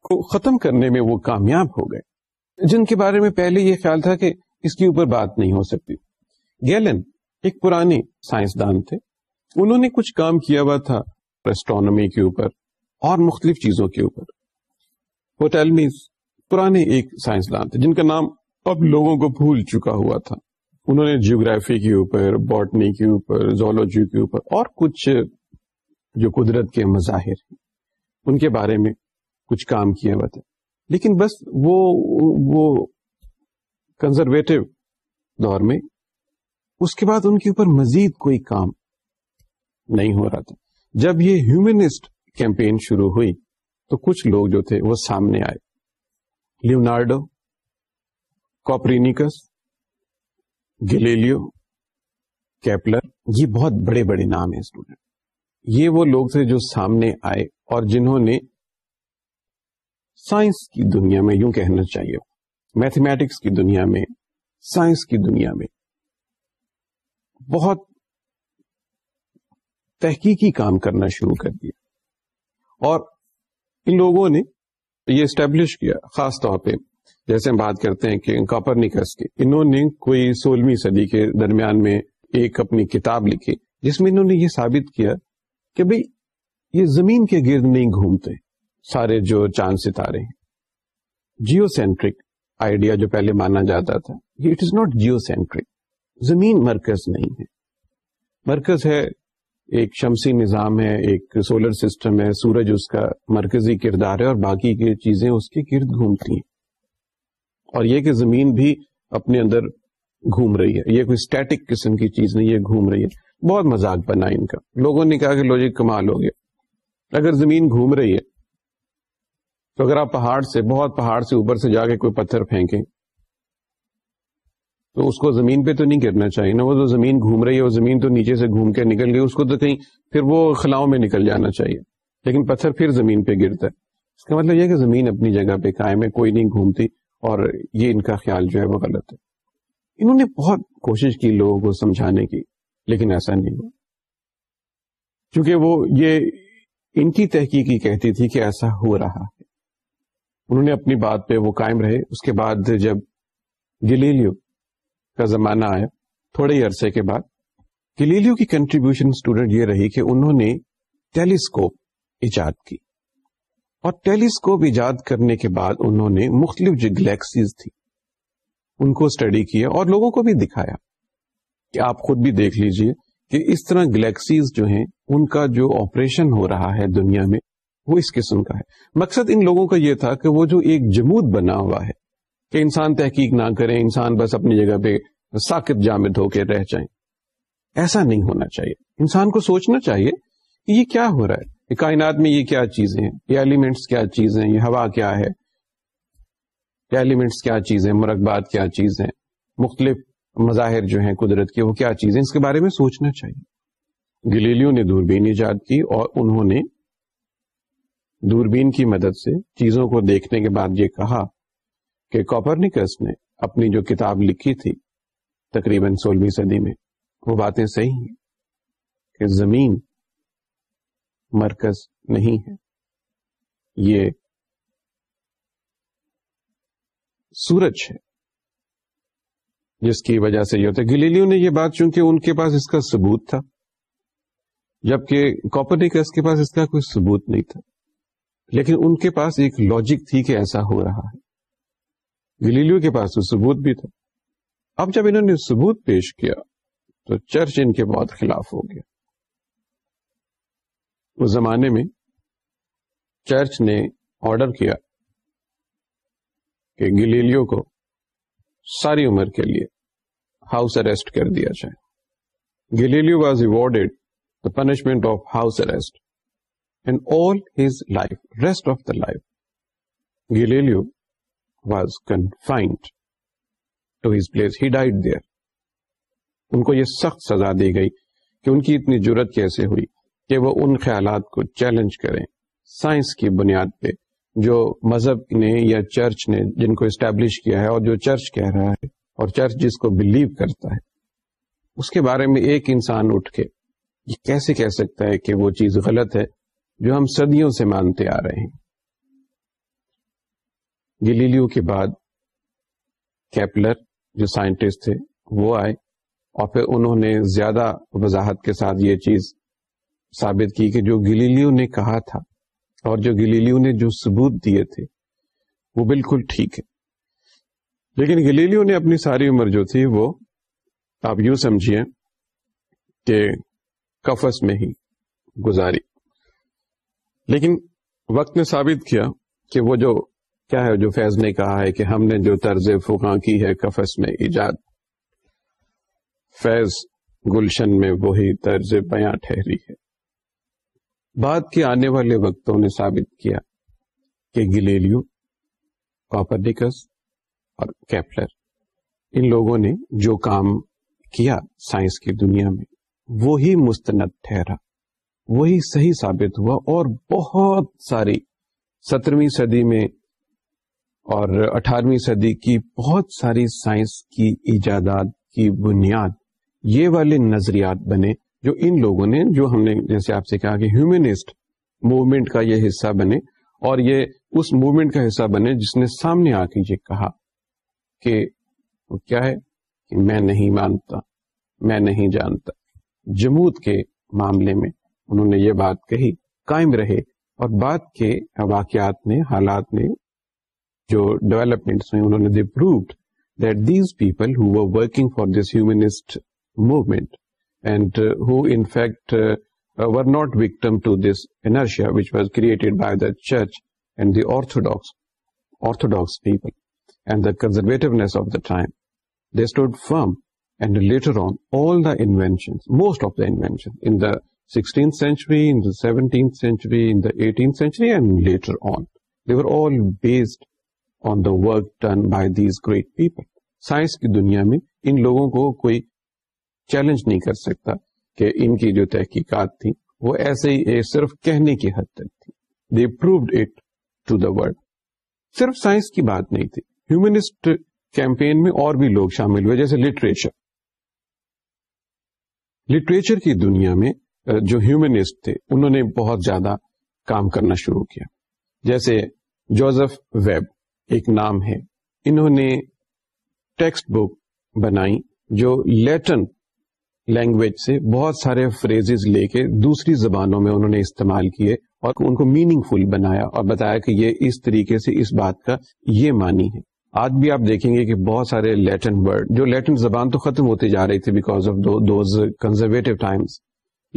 کو ختم کرنے میں وہ کامیاب ہو گئے جن کے بارے میں پہلے یہ خیال تھا کہ اس کے اوپر بات نہیں ہو سکتی گیلن ایک پرانے سائنسدان تھے انہوں نے کچھ کام کیا ہوا تھا ریسٹرانومی کے اوپر اور مختلف چیزوں کے اوپر ہوٹیلمی پرانے ایک سائنسدان تھے جن کا نام اب لوگوں کو بھول چکا ہوا تھا انہوں نے جیوگرافی کے اوپر باٹنی کے اوپر زولوجی کے اوپر اور کچھ جو قدرت کے مظاہر ہیں ان کے بارے میں کچھ کام کیا ہوا تھا لیکن بس وہ وہ کنزرویٹو دور میں اس کے بعد ان کے اوپر مزید کوئی کام نہیں ہو رہا تھا جب یہ ہیومنسٹ کیمپین شروع ہوئی تو کچھ لوگ جو تھے وہ سامنے آئے لیونارڈو کوپرینیکس گلیلیو کیپلر یہ بہت بڑے بڑے نام ہیں اسٹوڈینٹ یہ وہ لوگ تھے جو سامنے آئے اور جنہوں نے سائنس کی دنیا میں یوں کہنا چاہیے میتھمیٹکس کی دنیا میں سائنس کی دنیا میں بہت تحقیقی کام کرنا شروع کر دیا اور ان لوگوں نے یہ اسٹیبلش کیا خاص طور پہ جیسے ہم بات کرتے ہیں کہ کاپر نکس کے انہوں نے کوئی سولہویں صدی کے درمیان میں ایک اپنی کتاب لکھی جس میں انہوں نے یہ ثابت کیا کہ بھائی یہ زمین کے گرد نہیں گھومتے سارے جو ستارے ہیں جیو سینٹرک آئیڈیا جو پہلے مانا جاتا تھا it is not geocentric زمین مرکز نہیں ہے مرکز ہے ایک شمسی نظام ہے ایک سولر سسٹم ہے سورج اس کا مرکزی کردار ہے اور باقی کی چیزیں اس کے گرد گھومتی ہیں اور یہ کہ زمین بھی اپنے اندر گھوم رہی ہے یہ کوئی اسٹیٹک قسم کی چیز نہیں یہ گھوم رہی ہے بہت مزاق بنا ان کا لوگوں نے کہا کہ لوجک کمال ہو گیا اگر زمین گھوم رہی ہے تو اگر آپ پہاڑ سے بہت پہاڑ سے اوپر سے جا کے کوئی پتھر پھینکیں تو اس کو زمین پہ تو نہیں گرنا چاہیے نا وہ زمین گھوم رہی ہے وہ زمین تو نیچے سے گھوم کے نکل گئی اس کو تو کہیں پھر وہ خلاؤں میں نکل جانا چاہیے لیکن پتھر پھر زمین پہ گرتا ہے اس کا مطلب یہ کہ زمین اپنی جگہ پہ قائم ہے کوئی نہیں گھومتی اور یہ ان کا خیال جو ہے وہ غلط ہے انہوں نے بہت کوشش کی لوگوں کو سمجھانے کی لیکن ایسا نہیں ہوا چونکہ وہ یہ ان کی تحقیقی کہتی تھی کہ ایسا ہو رہا ہے انہوں نے اپنی بات پہ وہ قائم رہے اس کے بعد جب گلیلیو کا زمانہ آیا تھوڑے ہی عرصے کے بعد گلیلیو کی کنٹریبیوشن اسٹوڈنٹ یہ رہی کہ انہوں نے ٹیلیسکوپ ایجاد کی اور ٹیلیسکوپ ایجاد کرنے کے بعد انہوں نے مختلف جو گلیکسیز تھی ان کو اسٹڈی کیا اور لوگوں کو بھی دکھایا کہ آپ خود بھی دیکھ لیجئے کہ اس طرح گلیکسیز جو ہیں ان کا جو آپریشن ہو رہا ہے دنیا میں وہ اس قسم کا ہے مقصد ان لوگوں کا یہ تھا کہ وہ جو ایک جمود بنا ہوا ہے کہ انسان تحقیق نہ کرے انسان بس اپنی جگہ پہ ساکت جامد ہو کے رہ جائیں ایسا نہیں ہونا چاہیے انسان کو سوچنا چاہیے کہ یہ کیا ہو رہا ہے کائنات میں یہ کیا چیزیں یہ ایلیمنٹس کیا چیزیں یہ ہوا کیا ہے یہ ایلیمنٹس کیا چیزیں مرکبات کیا چیزیں مختلف مظاہر جو ہیں قدرت کے وہ کیا چیزیں اس کے بارے میں سوچنا چاہیے گلیلوں نے دوربین ایجاد کی اور انہوں نے دوربین کی مدد سے چیزوں کو دیکھنے کے بعد یہ کہا کہ کوپرنیکس نے اپنی جو کتاب لکھی تھی تقریباً سولہویں صدی میں وہ باتیں صحیح ہیں کہ زمین مرکز نہیں ہے یہ سورج ہے جس کی وجہ سے یہ ہوتا ہے گلیلیو نے یہ بات چونکہ ان کے پاس اس کا ثبوت تھا جبکہ کوپیکس کے پاس اس کا کوئی ثبوت نہیں تھا لیکن ان کے پاس ایک لاجک تھی کہ ایسا ہو رہا ہے گلیلیو کے پاس وہ ثبوت بھی تھا اب جب انہوں نے ثبوت پیش کیا تو چرچ ان کے بہت خلاف ہو گیا اس زمانے میں چرچ نے آرڈر کیا کہ گلیلو کو ساری عمر کے لیے ہاؤس اریسٹ کر دیا جائے was awarded the punishment of house arrest and all his life rest of the life Galileo was confined to his place he died there ان کو یہ سخت سزا دی گئی کہ ان کی اتنی جرت کیسے ہوئی کہ وہ ان خیالات کو چیلنج کریں سائنس کی بنیاد پہ جو مذہب نے یا چرچ نے جن کو اسٹیبلش کیا ہے اور جو چرچ کہہ رہا ہے اور چرچ جس کو بلیو کرتا ہے اس کے بارے میں ایک انسان اٹھ کے یہ کیسے کہہ سکتا ہے کہ وہ چیز غلط ہے جو ہم صدیوں سے مانتے آ رہے ہیں گلیلیو کے بعد کیپلر جو سائنٹسٹ تھے وہ آئے اور پھر انہوں نے زیادہ وضاحت کے ساتھ یہ چیز ثابت کی کہ جو گلیلیو نے کہا تھا اور جو گلیلیو نے جو ثبوت دیے تھے وہ بالکل ٹھیک ہے لیکن گلیلیو نے اپنی ساری عمر جو تھی وہ آپ یوں سمجھیے کہ کفس میں ہی گزاری لیکن وقت نے ثابت کیا کہ وہ جو کیا ہے جو فیض نے کہا ہے کہ ہم نے جو طرز فوقا کی ہے کفس میں ایجاد فیض گلشن میں وہی طرز بیاں ٹھہری ہے بعد کے آنے والے وقتوں نے ثابت کیا کہ گلیلو کاپرنیکس اور کیپلر ان لوگوں نے جو کام کیا سائنس کی دنیا میں وہی مستند ٹھہرا وہی صحیح ثابت ہوا اور بہت ساری سترویں صدی میں اور اٹھارہویں صدی کی بہت ساری سائنس کی ایجادات کی بنیاد یہ والے نظریات بنے جو ان لوگوں نے جو ہم نے جیسے آپ سے کہا کہ ہیومنسٹ موومنٹ کا یہ حصہ بنے اور یہ اس موومنٹ کا حصہ بنے جس نے سامنے آ کے یہ کہا کہ وہ کیا ہے کہ میں نہیں مانتا میں نہیں جانتا جمود کے معاملے میں انہوں نے یہ بات کہی قائم رہے اور بات کے واقعات نے حالات نے جو ڈیولپمنٹس انہوں نے that these people who working for this humanist movement ناٹم to this was create by داچ داڈل Mustang سینچرینچری اینڈ لیٹر سائنس کی دنیا میں ان لوگوں کو کوئی چیلنج نہیں کر سکتا کہ ان کی جو تحقیقات وہ ایسے ہی صرف کہنے کی حد تک تھی پروڈ اٹ ٹو دا صرف سائنس کی بات نہیں تھی ہیومنسٹ کیمپین میں اور بھی لوگ شامل ہوئے جیسے لٹریچر لٹریچر کی دنیا میں جو ہیومنسٹ تھے انہوں نے بہت زیادہ کام کرنا شروع کیا جیسے جوزف ویب ایک نام ہے انہوں نے ٹیکسٹ بک بنائی جو لیٹن لینگویج سے بہت سارے فریزز لے کے دوسری زبانوں میں انہوں نے استعمال کیے اور ان کو میننگ فل بنایا اور بتایا کہ یہ اس طریقے سے اس بات کا یہ معنی ہے آج بھی آپ دیکھیں گے کہ بہت سارے لیٹن ورڈ جو لیٹن زبان تو ختم ہوتے جا رہی تھی because of those conservative times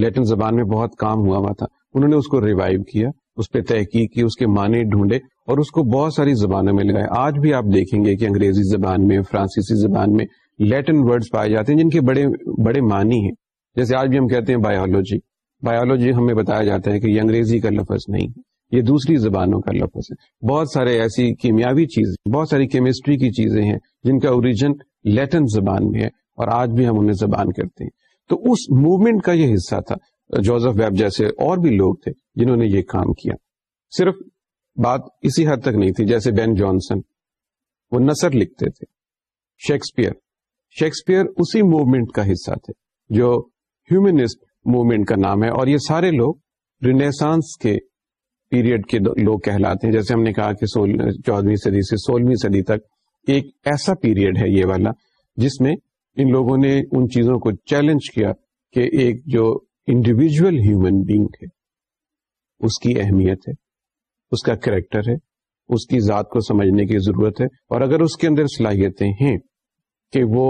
Latin زبان میں بہت کام ہوا ہوا تھا انہوں نے اس کو ریوائو کیا اس پہ تحقیق کی اس کے معنی ڈھونڈے اور اس کو بہت ساری زبانوں میں لگائے آج بھی آپ دیکھیں گے کہ انگریزی زبان میں فرانسیسی زبان میں لیٹن ورڈز پائے جاتے ہیں جن کے بڑے بڑے معنی ہیں جیسے آج بھی ہم کہتے ہیں بایولوجی بایولوجی ہمیں بتایا جاتا ہے کہ یہ انگریزی کا لفظ نہیں یہ دوسری زبانوں کا لفظ ہے بہت سارے ایسی کیمیابی چیز بہت ساری کیمسٹری کی چیزیں ہیں جن کا اوریجن لیٹن زبان میں ہے اور آج بھی ہم انہیں زبان کرتے ہیں تو اس موومنٹ کا یہ حصہ تھا جوزف ویب جیسے اور بھی لوگ تھے جنہوں نے یہ کام کیا صرف بات اسی حد تک نہیں تھی جیسے بین جانسن وہ نثر لکھتے تھے شیکسپیئر شیکسپیئر اسی موومنٹ کا حصہ تھے جو ہیومنسٹ موومنٹ کا نام ہے اور یہ سارے لوگ رینیسانس کے پیریڈ کے لوگ کہلاتے ہیں جیسے ہم نے کہا کہ چودہویں صدی سے سولہویں صدی تک ایک ایسا پیریڈ ہے یہ والا جس میں ان لوگوں نے ان چیزوں کو چیلنج کیا کہ ایک جو انڈیویجل ہیومن بینگ ہے اس کی اہمیت ہے اس کا کریکٹر ہے اس کی ذات کو سمجھنے کی ضرورت ہے اور اگر اس کے اندر صلاحیتیں ہیں کہ وہ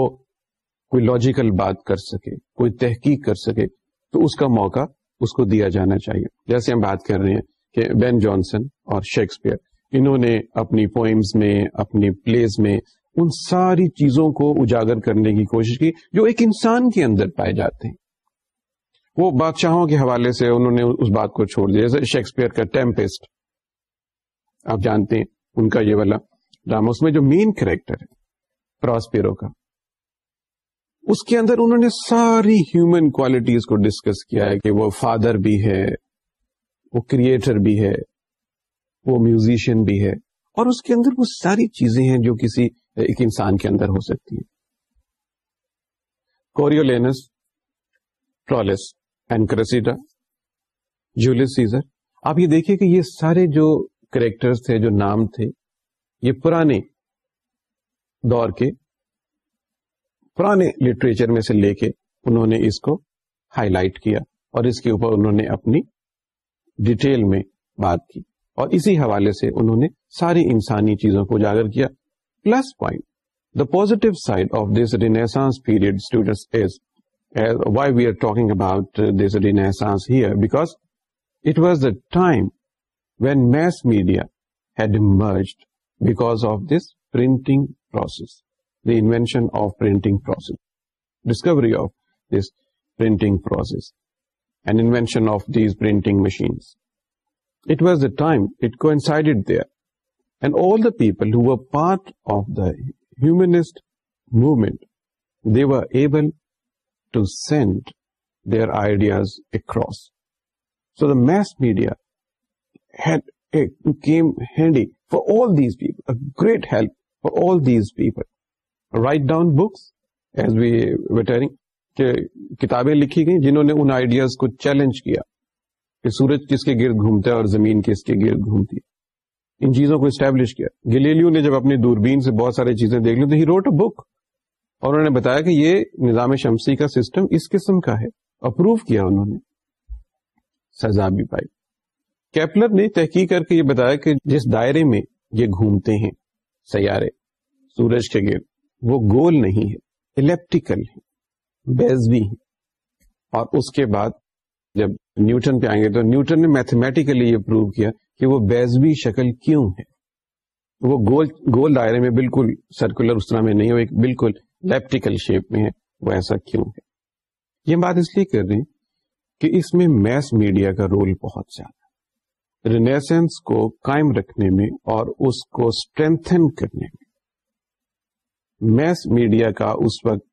کوئی لاجیکل بات کر سکے کوئی تحقیق کر سکے تو اس کا موقع اس کو دیا جانا چاہیے جیسے ہم بات کر رہے ہیں کہ بین جانسن اور شیکسپیئر انہوں نے اپنی پوئمس میں اپنی پلیز میں ان ساری چیزوں کو اجاگر کرنے کی کوشش کی جو ایک انسان کے اندر پائے جاتے ہیں وہ بادشاہوں کے حوالے سے انہوں نے اس بات کو چھوڑ دیا جیسے شیکسپیئر کا ٹیمپسٹ آپ جانتے ہیں ان کا یہ والا ڈرامہ اس میں جو مین کریکٹر ہے پراسپیرو کا اس کے اندر انہوں نے ساری ہیومن کوالٹیز کو ڈسکس کیا ہے کہ وہ فادر بھی ہے وہ کریٹر بھی ہے وہ میوزیشین بھی ہے اور اس کے اندر وہ ساری چیزیں ہیں جو کسی ایک انسان کے اندر ہو سکتی ہیں Coriolanus Troilus and Cressida Julius Caesar آپ یہ دیکھیے کہ یہ سارے جو کریکٹرز تھے جو نام تھے یہ پرانے دور کے پرانے لٹریچر میں سے لے کے انہوں نے اس کو ہائی لائٹ کیا اور اس کے اوپر انہوں نے اپنی ڈیٹیل میں بات کی اور اسی حوالے سے انہوں نے ساری انسانی چیزوں کو اجاگر کیا plus point the positive side of this renaissance period student why we are talking about this here because it was the time when mass media had merged because of this printing part of داسٹ movement the war to send their ideas far help for all these people. Write down books as we were telling. کتابیں لکھی گئیں جنہوں نے ان ideas کو challenge کیا کہ سورج کس کے گرد گھومتا ہے اور زمین کس کے گرد گھومتی ہے ان چیزوں کو اسٹیبلش کیا گلیلیو نے جب اپنی دوربین سے بہت ساری چیزیں دیکھ لی تو ہی روٹ اے بک اور انہوں نے بتایا کہ یہ نظام شمسی کا سسٹم اس قسم کا ہے اپروو کیا انہوں نے سزا بھی پائی کیپلر نے تحقیق کر کے یہ بتایا کہ جس دائرے میں یہ گھومتے ہیں سیارے سورج کے گرد وہ گول نہیں ہے الیپٹیکل ہے بیزوی ہے اور اس کے بعد جب نیوٹن پہ آئیں گے تو نیوٹن نے میتھمیٹیکلی یہ پروو کیا کہ وہ بیزوی شکل کیوں ہے وہ گول گول دائرے میں بالکل سرکولر اس طرح میں نہیں ہو ایک بالکل لیپٹیکل شیپ میں ہے وہ ایسا کیوں ہے یہ بات اس لیے کر رہے کہ اس میں میس میڈیا کا رول بہت زیادہ رینیسنس کو قائم رکھنے میں اور اس کو اسٹرینتھن کرنے میں میس میڈیا کا اس وقت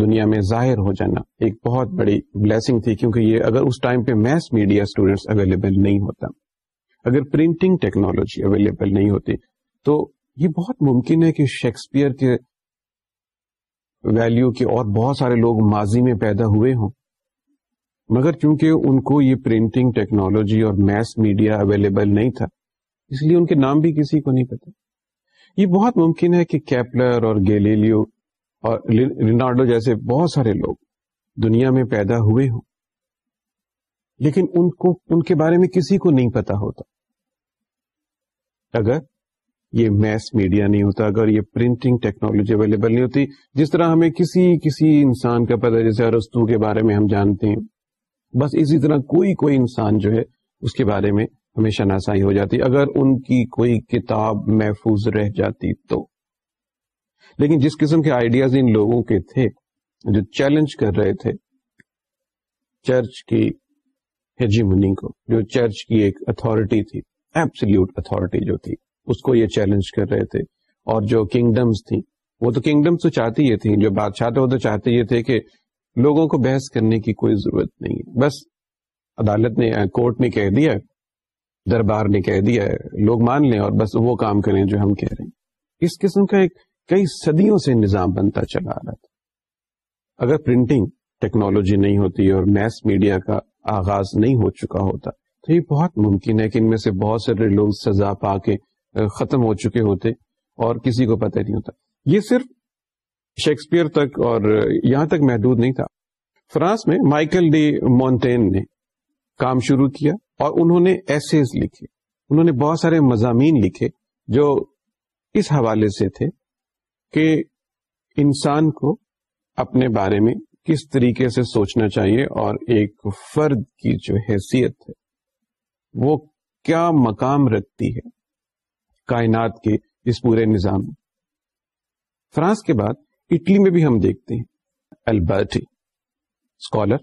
دنیا میں ظاہر ہو جانا ایک بہت بڑی بلیسنگ تھی کیونکہ یہ اگر اس ٹائم پہ میس میڈیا اسٹوڈینٹس اویلیبل نہیں ہوتا اگر پرنٹنگ ٹیکنالوجی اویلیبل نہیں ہوتی تو یہ بہت ممکن ہے کہ شیکسپیئر کے ویلیو کے اور بہت سارے لوگ ماضی میں پیدا ہوئے ہوں مگر کیونکہ ان کو یہ پرنٹنگ ٹیکنالوجی اور میس میڈیا اویلیبل نہیں تھا اس لیے ان کے نام بھی کسی کو نہیں پتا یہ بہت ممکن ہے کہ کیپلر اور گیلیلیو اور رینارڈو جیسے بہت سارے لوگ دنیا میں پیدا ہوئے ہوں لیکن ان کو ان کے بارے میں کسی کو نہیں پتا ہوتا اگر یہ میس میڈیا نہیں ہوتا اگر یہ پرنٹنگ ٹیکنالوجی اویلیبل نہیں ہوتی جس طرح ہمیں کسی کسی انسان کا پتا جیسے ارستو کے بارے میں ہم جانتے ہیں بس اسی طرح کوئی کوئی انسان جو ہے اس کے بارے میں ہمیشہ ناسائی ہو جاتی اگر ان کی کوئی کتاب محفوظ رہ جاتی تو لیکن جس قسم کے آئیڈیاز ان لوگوں کے تھے جو چیلنج کر رہے تھے چرچ کی ہجی منی کو جو چرچ کی ایک اتارٹی تھی ایبسلیوٹ اتھارٹی جو تھی اس کو یہ چیلنج کر رہے تھے اور جو کنگڈمس تھیں وہ تو کنگڈمس تو چاہتی یہ تھی جو بادشاہ تھے وہ تو چاہتے یہ تھے کہ لوگوں کو بحث کرنے کی کوئی ضرورت نہیں ہے بس عدالت نے کورٹ نے کہہ دیا ہے دربار نے کہہ دیا ہے لوگ مان لیں اور بس وہ کام کریں جو ہم کہہ رہے ہیں اس قسم کا ایک کئی صدیوں سے نظام بنتا چلا رہا تھا اگر پرنٹنگ ٹیکنالوجی نہیں ہوتی اور میس میڈیا کا آغاز نہیں ہو چکا ہوتا تو یہ بہت ممکن ہے کہ ان میں سے بہت سارے لوگ سزا پا کے ختم ہو چکے ہوتے اور کسی کو پتہ نہیں ہوتا یہ صرف شیکسپیئر تک اور یہاں تک محدود نہیں تھا فرانس میں مائیکل ڈی مونٹین نے کام شروع کیا اور انہوں انہوں نے نے لکھے بہت سارے مضامین لکھے جو اس حوالے سے تھے کہ انسان کو اپنے بارے میں کس طریقے سے سوچنا چاہیے اور ایک فرد کی جو حیثیت ہے وہ کیا مقام رکھتی ہے کائنات کے اس پورے نظام میں فرانس کے بعد اٹلی میں بھی ہم دیکھتے ہیں البرٹی اسکالر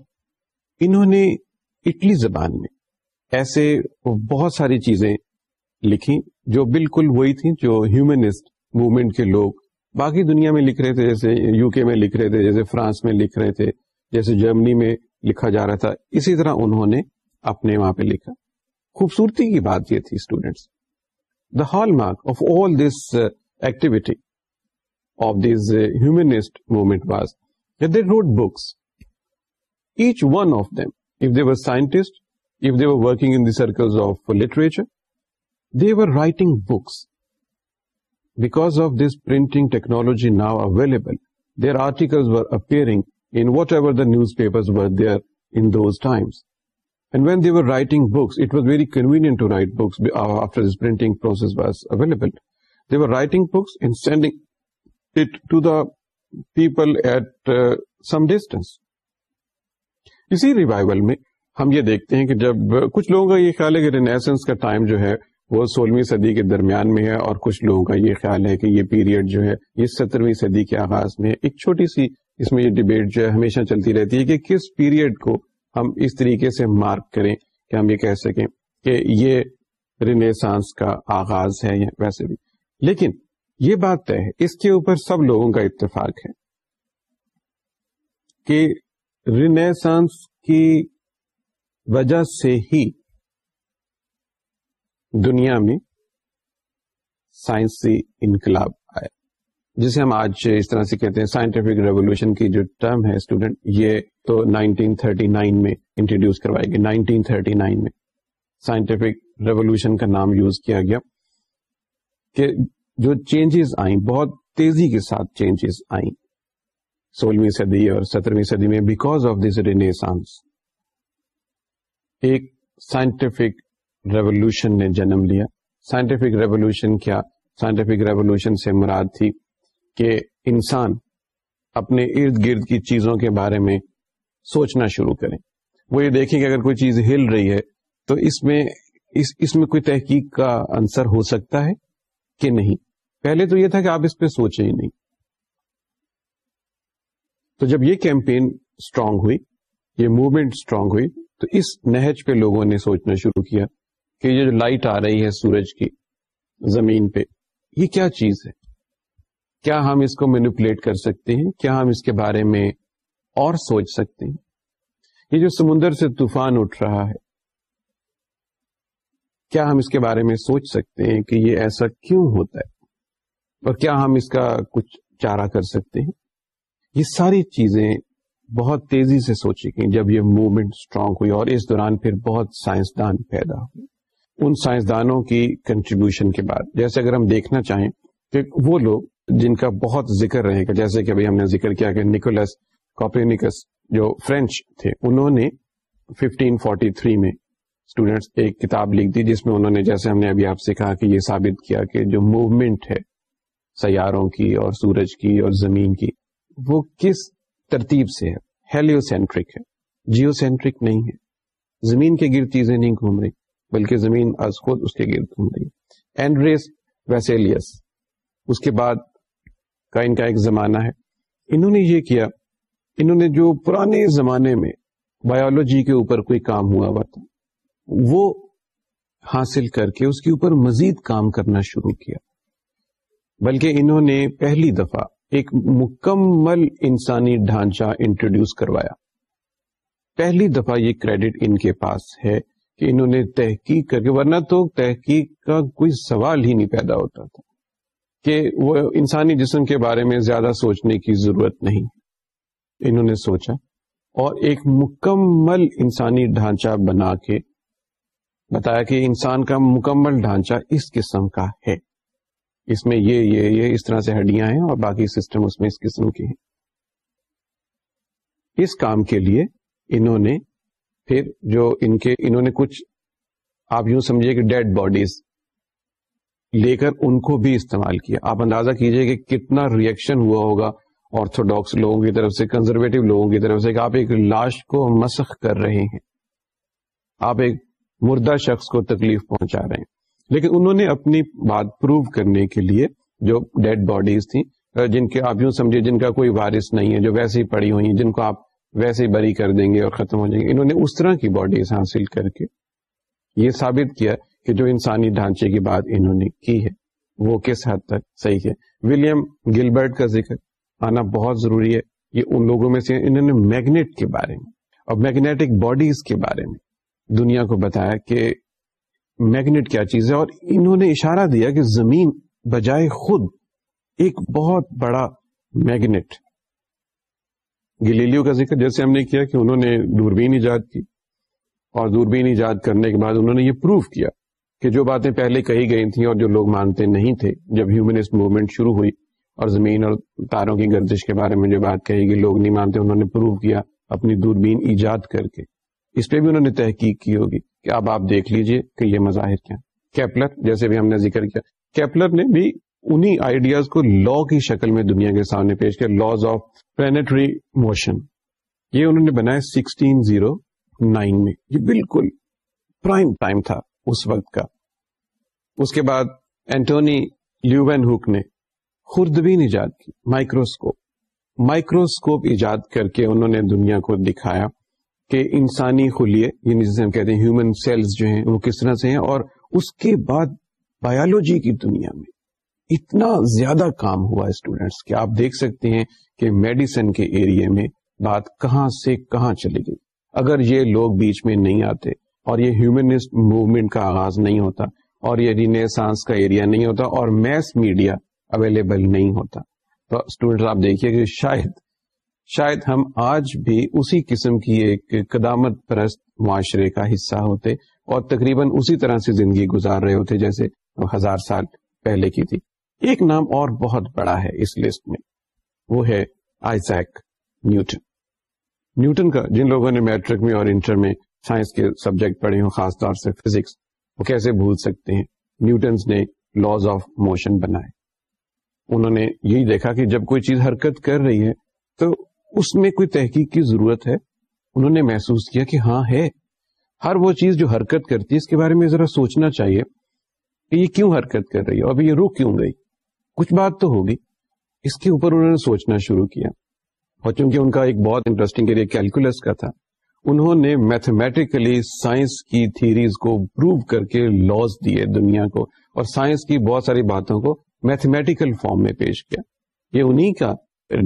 انہوں نے اٹلی زبان میں ایسے بہت ساری چیزیں لکھی جو بالکل وہی تھیں جو ہیومنسٹ موومنٹ کے لوگ باقی دنیا میں لکھ رہے تھے جیسے یو کے میں لکھ رہے تھے جیسے فرانس میں لکھ رہے تھے جیسے جرمنی میں لکھا جا رہا تھا اسی طرح انہوں نے اپنے وہاں پہ لکھا خوبصورتی کی بات یہ تھی students the hallmark of all this activity of this uh, humanist movement was that they wrote books. Each one of them, if they were scientists, if they were working in the circles of literature, they were writing books. Because of this printing technology now available, their articles were appearing in whatever the newspapers were there in those times. And when they were writing books, it was very convenient to write books uh, after this printing process was available. They were writing books and sending people at some distance اسی revival میں ہم یہ دیکھتے ہیں کہ جب کچھ لوگوں کا یہ خیال ہے کہ رینیسنس کا ٹائم جو ہے وہ سولہویں صدی کے درمیان میں ہے اور کچھ لوگوں کا یہ خیال ہے کہ یہ پیریڈ جو ہے یہ سترویں صدی کے آغاز میں ایک چھوٹی سی اس میں یہ ڈبیٹ جو ہے ہمیشہ چلتی رہتی ہے کہ کس پیریڈ کو ہم اس طریقے سے مارک کریں کہ ہم یہ کہہ سکیں کہ یہ رینیسانس کا آغاز ہے یا ویسے بھی لیکن یہ بات طے ہے اس کے اوپر سب لوگوں کا اتفاق ہے کہ کی وجہ سے ہی دنیا میں سائنسی انقلاب آیا جسے ہم آج اس طرح سے کہتے ہیں سائنٹیفک ریولیوشن کی جو ٹرم ہے اسٹوڈینٹ یہ تو 1939 میں انٹروڈیوس کروائی گئی 1939 میں سائنٹیفک ریولیوشن کا نام یوز کیا گیا کہ جو چینجز آئیں بہت تیزی کے ساتھ چینجز آئیں سولہویں صدی اور سترویں صدی میں بیکاز آف دس رینیسانس ایک سائنٹیفک ریولیوشن نے جنم لیا سائنٹیفک ریولیوشن کیا سائنٹیفک ریولیوشن سے مراد تھی کہ انسان اپنے ارد گرد کی چیزوں کے بارے میں سوچنا شروع کریں وہ یہ دیکھیں کہ اگر کوئی چیز ہل رہی ہے تو اس میں اس اس میں کوئی تحقیق کا انصر ہو سکتا ہے کہ نہیں پہلے تو یہ تھا کہ آپ اس پہ سوچے ہی نہیں تو جب یہ کیمپین اسٹرانگ ہوئی یہ موومنٹ اسٹرانگ ہوئی تو اس نہج پہ لوگوں نے سوچنا شروع کیا کہ یہ جو لائٹ آ رہی ہے سورج کی زمین پہ یہ کیا چیز ہے کیا ہم اس کو مینوپولیٹ کر سکتے ہیں کیا ہم اس کے بارے میں اور سوچ سکتے ہیں یہ جو سمندر سے طوفان اٹھ رہا ہے کیا ہم اس کے بارے میں سوچ سکتے ہیں کہ یہ ایسا کیوں ہوتا ہے کیا ہم اس کا کچھ چارہ کر سکتے ہیں یہ ساری چیزیں بہت تیزی سے سوچی گئیں جب یہ موومنٹ اسٹرانگ ہوئی اور اس دوران پھر بہت سائنسدان پیدا ہوئے ان سائنسدانوں کی کنٹریبیوشن کے بعد جیسے اگر ہم دیکھنا چاہیں کہ وہ لوگ جن کا بہت ذکر رہے گا جیسے کہ ابھی ہم نے ذکر کیا کہ نکولس کاپرینکس جو فرینچ تھے انہوں نے 1543 میں اسٹوڈینٹس ایک کتاب لکھ دی جس میں انہوں نے جیسے ہم نے ابھی آپ سے کہا کہ یہ ثابت کیا کہ جو موومنٹ ہے سیاروں کی اور سورج کی اور زمین کی وہ کس ترتیب سے ہے ہیلیو سینٹرک ہے جیو سینٹرک نہیں ہے زمین کے گرد چیزیں نہیں گھوم رہی بلکہ زمین از خود اس کے گرد گھوم رہی اینڈریس ویسیلیس اس کے بعد کا ان کا ایک زمانہ ہے انہوں نے یہ کیا انہوں نے جو پرانے زمانے میں بایولوجی کے اوپر کوئی کام ہوا ہوا تھا وہ حاصل کر کے اس کے اوپر مزید کام کرنا شروع کیا بلکہ انہوں نے پہلی دفعہ ایک مکمل انسانی ڈھانچہ انٹروڈیوس کروایا پہلی دفعہ یہ کریڈٹ ان کے پاس ہے کہ انہوں نے تحقیق کر کے ورنہ تو تحقیق کا کوئی سوال ہی نہیں پیدا ہوتا تھا کہ وہ انسانی جسم کے بارے میں زیادہ سوچنے کی ضرورت نہیں انہوں نے سوچا اور ایک مکمل انسانی ڈھانچہ بنا کے بتایا کہ انسان کا مکمل ڈھانچہ اس قسم کا ہے اس میں یہ یہ یہ اس طرح سے ہڈیاں ہیں اور باقی سسٹم اس میں اس قسم کے ہیں اس کام کے لیے انہوں نے پھر جو ان کے انہوں نے کچھ آپ یوں سمجھے کہ ڈیڈ باڈیز لے کر ان کو بھی استعمال کیا آپ اندازہ کیجئے کہ کتنا ریئیکشن ہوا ہوگا آرتھوڈاکس لوگوں کی طرف سے کنزرویٹو لوگوں کی طرف سے کہ آپ ایک لاش کو مسخ کر رہے ہیں آپ ایک مردہ شخص کو تکلیف پہنچا رہے ہیں لیکن انہوں نے اپنی بات پروو کرنے کے لیے جو ڈیڈ باڈیز تھیں جن کے آپ یوں سمجھے جن کا کوئی وارث نہیں ہے جو ویسے ہی پڑی ہوئی جن کو آپ ویسے ہی بری کر دیں گے اور ختم ہو جائیں گے انہوں نے اس طرح کی باڈیز حاصل کر کے یہ ثابت کیا کہ جو انسانی ڈھانچے کی بات انہوں نے کی ہے وہ کس حد تک صحیح ہے ولیم گلبرٹ کا ذکر آنا بہت ضروری ہے یہ ان لوگوں میں سے انہوں نے میگنیٹ کے بارے میں اور میگنیٹک باڈیز کے بارے میں دنیا کو بتایا کہ میگنیٹ کیا چیز ہے اور انہوں نے اشارہ دیا کہ زمین بجائے خود ایک بہت بڑا میگنیٹ گلیلیو کا ذکر جیسے ہم نے کیا کہ انہوں نے دوربین ایجاد کی اور دوربین ایجاد کرنے کے بعد انہوں نے یہ پروف کیا کہ جو باتیں پہلے کہی گئی تھیں اور جو لوگ مانتے نہیں تھے جب ہیومنسٹ موومنٹ شروع ہوئی اور زمین اور تاروں کی گردش کے بارے میں جو بات کہی گئی لوگ نہیں مانتے انہوں نے پروف کیا اپنی دوربین ایجاد کر کے اس پہ بھی انہوں نے تحقیق کی ہوگی کہ اب آپ دیکھ لیجئے کہ یہ مظاہر کیا کیپلر جیسے بھی ہم نے ذکر کیا کیپلر نے بھی انہی آئیڈیاز کو لا کی شکل میں دنیا کے سامنے پیش کیا لاس آف پلانٹری موشن یہ انہوں نے بنایا سکسٹین زیرو نائن میں یہ بالکل پرائم ٹائم تھا اس وقت کا اس کے بعد اینٹونی لیوین ہوک نے خوردبین ایجاد کی مائکروسکوپ مائکروسکوپ ایجاد کر کے انہوں نے دنیا کو دکھایا کہ انسانی خلیے یعنی جسے ہم کہتے ہیں ہیومن سیلز جو ہیں وہ کس طرح سے ہیں اور اس کے بعد بایولوجی کی دنیا میں اتنا زیادہ کام ہوا اسٹوڈینٹس کہ آپ دیکھ سکتے ہیں کہ میڈیسن کے ایریے میں بات کہاں سے کہاں چلی گئی اگر یہ لوگ بیچ میں نہیں آتے اور یہ ہیومنسٹ موومنٹ کا آغاز نہیں ہوتا اور یہ رینیسانس کا ایریا نہیں ہوتا اور میس میڈیا اویلیبل نہیں ہوتا تو اسٹوڈینٹ آپ دیکھیے کہ شاید شاید ہم آج بھی اسی قسم کی ایک قدامت پرست معاشرے کا حصہ ہوتے اور تقریباً اسی طرح سے زندگی گزار رہے ہوتے جیسے ہزار سال پہلے کی تھی ایک نام اور بہت بڑا ہے ہے اس لسٹ میں وہ نیوٹن نیوٹن کا جن لوگوں نے میٹرک میں اور انٹر میں سائنس کے سبجیکٹ پڑھے ہوں خاص طور سے فزکس وہ کیسے بھول سکتے ہیں نیوٹنس نے لاس آف موشن بنائے انہوں نے یہی دیکھا کہ جب کوئی چیز حرکت کر رہی ہے تو اس میں کوئی تحقیق کی ضرورت ہے انہوں نے محسوس کیا کہ ہاں ہے ہر وہ چیز جو حرکت کرتی ہے اس کے بارے میں ذرا سوچنا چاہیے کہ یہ کیوں حرکت کر رہی ہے اب یہ رک کیوں گئی کچھ بات تو ہوگی اس کے اوپر انہوں نے سوچنا شروع کیا اور چونکہ ان کا ایک بہت انٹرسٹنگ ایریا کیلکولس کا تھا انہوں نے میتھمیٹیکلی سائنس کی تھیریز کو پروو کر کے لاس دیے دنیا کو اور سائنس کی بہت ساری باتوں کو میتھمیٹیکل فارم میں پیش کیا یہ انہی کا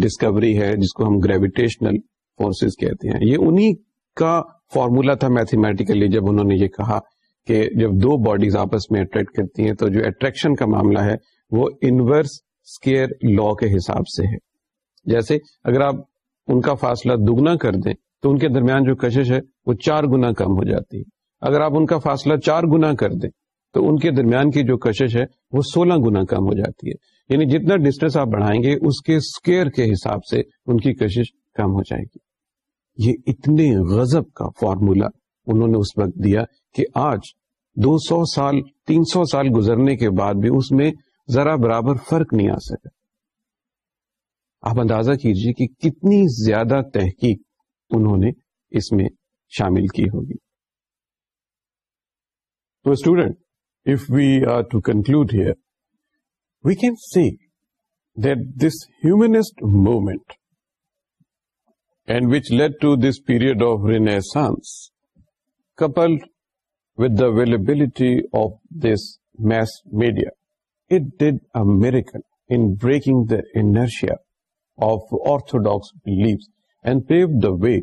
ڈسکوری ہے جس کو ہم گریویٹیشنل فورسز کہتے ہیں یہ انہی کا فارمولا تھا میتھمیٹیکلی جب انہوں نے یہ کہا کہ جب دو باڈیز آپس میں اٹریکٹ کرتی ہیں تو جو اٹریکشن کا معاملہ ہے وہ انورس اسکیئر لا کے حساب سے ہے جیسے اگر آپ ان کا فاصلہ دگنا کر دیں تو ان کے درمیان جو کشش ہے وہ چار گنا کم ہو جاتی ہے اگر آپ ان کا فاصلہ چار گنا کر دیں تو ان کے درمیان کی جو کشش ہے وہ سولہ گنا کم ہو جاتی ہے یعنی جتنا ڈسٹینس آپ بڑھائیں گے اس کے اسکیئر کے حساب سے ان کی کشش کم ہو جائے گی یہ اتنے غضب کا فارمولا انہوں نے اس وقت دیا کہ آج دو سو سال تین سو سال گزرنے کے بعد بھی اس میں ذرا برابر فرق نہیں آ سکا آپ اندازہ کیجیے کہ کتنی زیادہ تحقیق انہوں نے اس میں شامل کی ہوگی تو student if we are to conclude here we can see this humanist movement and which lead to this period of renaissance couple with the availability of this mass media the Insha of orthodox belief and P the way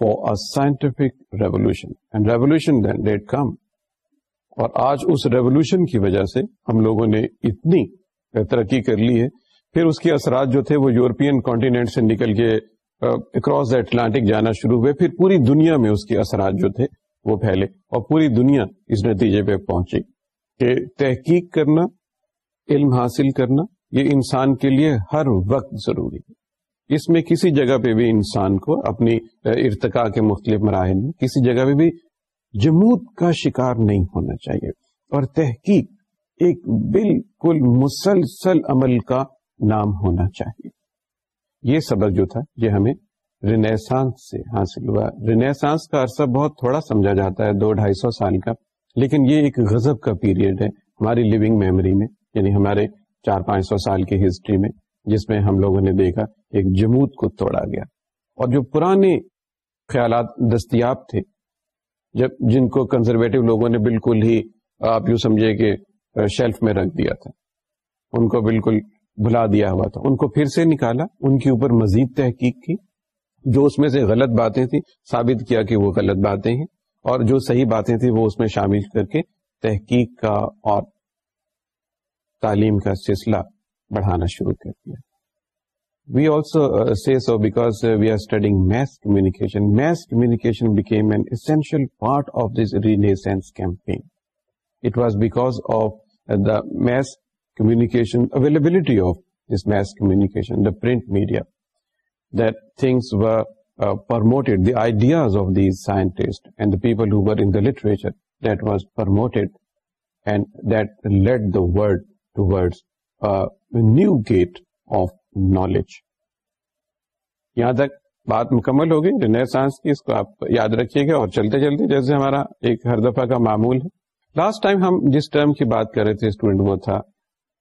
for a scientific revolution and revolution then that come اور آج اس revolution کی وجہ سے ہم لوگوں نے اتنی ترقی کر لی ہے پھر اس کے اثرات جو تھے وہ یورپین کانٹیننٹ سے نکل کے اکراس دا اٹلانٹک جانا شروع ہوئے پھر پوری دنیا میں اس کے اثرات جو تھے وہ پھیلے اور پوری دنیا اس نتیجے پہ پہنچی کہ تحقیق کرنا علم حاصل کرنا یہ انسان کے لیے ہر وقت ضروری ہے اس میں کسی جگہ پہ بھی انسان کو اپنی ارتقا کے مختلف مراحل میں کسی جگہ پہ بھی جمود کا شکار نہیں ہونا چاہیے اور تحقیق ایک بالکل مسلسل عمل کا نام ہونا چاہیے یہ سبق جو تھا یہ ہمیں رینیسانس سے حاصل ہوا رینیسانس کا عرصہ بہت تھوڑا سمجھا جاتا ہے دو ڈھائی سو سال کا لیکن یہ ایک غزب کا پیریڈ ہے ہماری لیونگ میموری میں یعنی ہمارے چار پانچ سو سال کی ہسٹری میں جس میں ہم لوگوں نے دیکھا ایک جمود کو توڑا گیا اور جو پرانے خیالات دستیاب تھے جب جن کو کنزرویٹو لوگوں نے بالکل ہی آپ یوں سمجھے کہ شیلف میں رکھ دیا تھا ان کو بالکل بھلا دیا ہوا تھا ان کو پھر سے نکالا ان کے اوپر مزید تحقیق کی جو اس میں سے غلط باتیں تھیں ثابت کیا کہ وہ غلط باتیں ہیں اور جو صحیح باتیں تھیں وہ اس میں شامل کر کے تحقیق کا اور تعلیم کا سلسلہ بڑھانا شروع کر دیا we also see so because we are studying mass communication mass became an essential part of this ریلیسینس campaign it was uh, new of the mass یہاں تک بات مکمل ہوگی گئی نئے سائنس کی اس کو آپ یاد رکھیے گا اور چلتے چلتے جیسے ہمارا ایک ہر دفعہ کا معمول ہے لاسٹ ٹائم ہم جس ٹرم کی بات کر رہے تھے اسٹوڈینٹ وہ تھا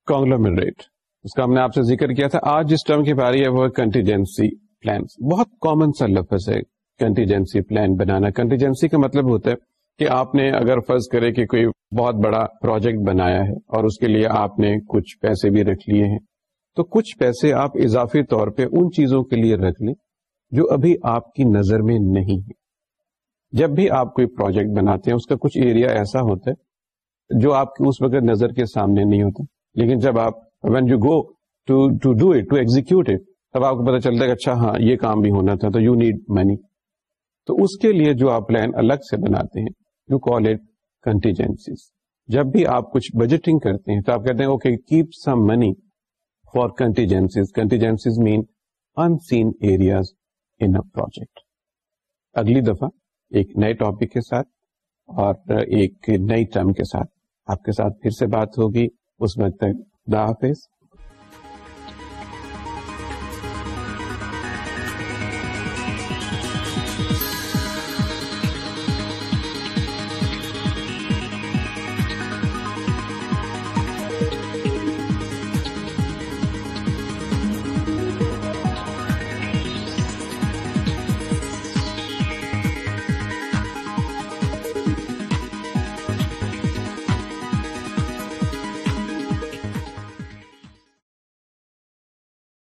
کانگلومریٹ اس کا ہم نے آپ سے ذکر کیا تھا آج جس ٹرم کی باری ہے وہ کنٹیجنسی پلان بہت کامن سا لفظ ہے کنٹیجنسی پلان بنانا کنٹیجنسی کا مطلب ہوتا ہے کہ آپ نے اگر فرض کرے کہ کوئی بہت بڑا پروجیکٹ بنایا ہے اور اس کے لیے آپ نے کچھ پیسے بھی رکھ لیے ہیں تو کچھ پیسے آپ اضافی طور پہ ان چیزوں کے لیے رکھ لیں جو ابھی آپ کی نظر میں نہیں ہے جب بھی آپ کوئی پروجیکٹ بناتے ہیں اس کا کچھ ایریا ایسا ہوتا ہے جو آپ کی اس وقت نظر کے سامنے نہیں ہوتا لیکن جب آپ when you go to to do it to it تب آپ کو پتا چلتا ہے کہ اچھا ہاں یہ کام بھی ہونا تھا تو یو نیڈ منی تو اس کے لیے جو آپ پلان الگ سے بناتے ہیں یو کال اٹ کنٹیجنسیز جب بھی آپ کچھ بجٹنگ کرتے ہیں تو آپ کہتے ہیں okay keep some money for contingencies contingencies mean unseen areas in project اگلی دفعہ ایک نئے ٹاپک کے ساتھ اور ایک نئی ٹرم کے ساتھ آپ کے ساتھ پھر سے بات ہوگی اس وقت تک خدا حافظ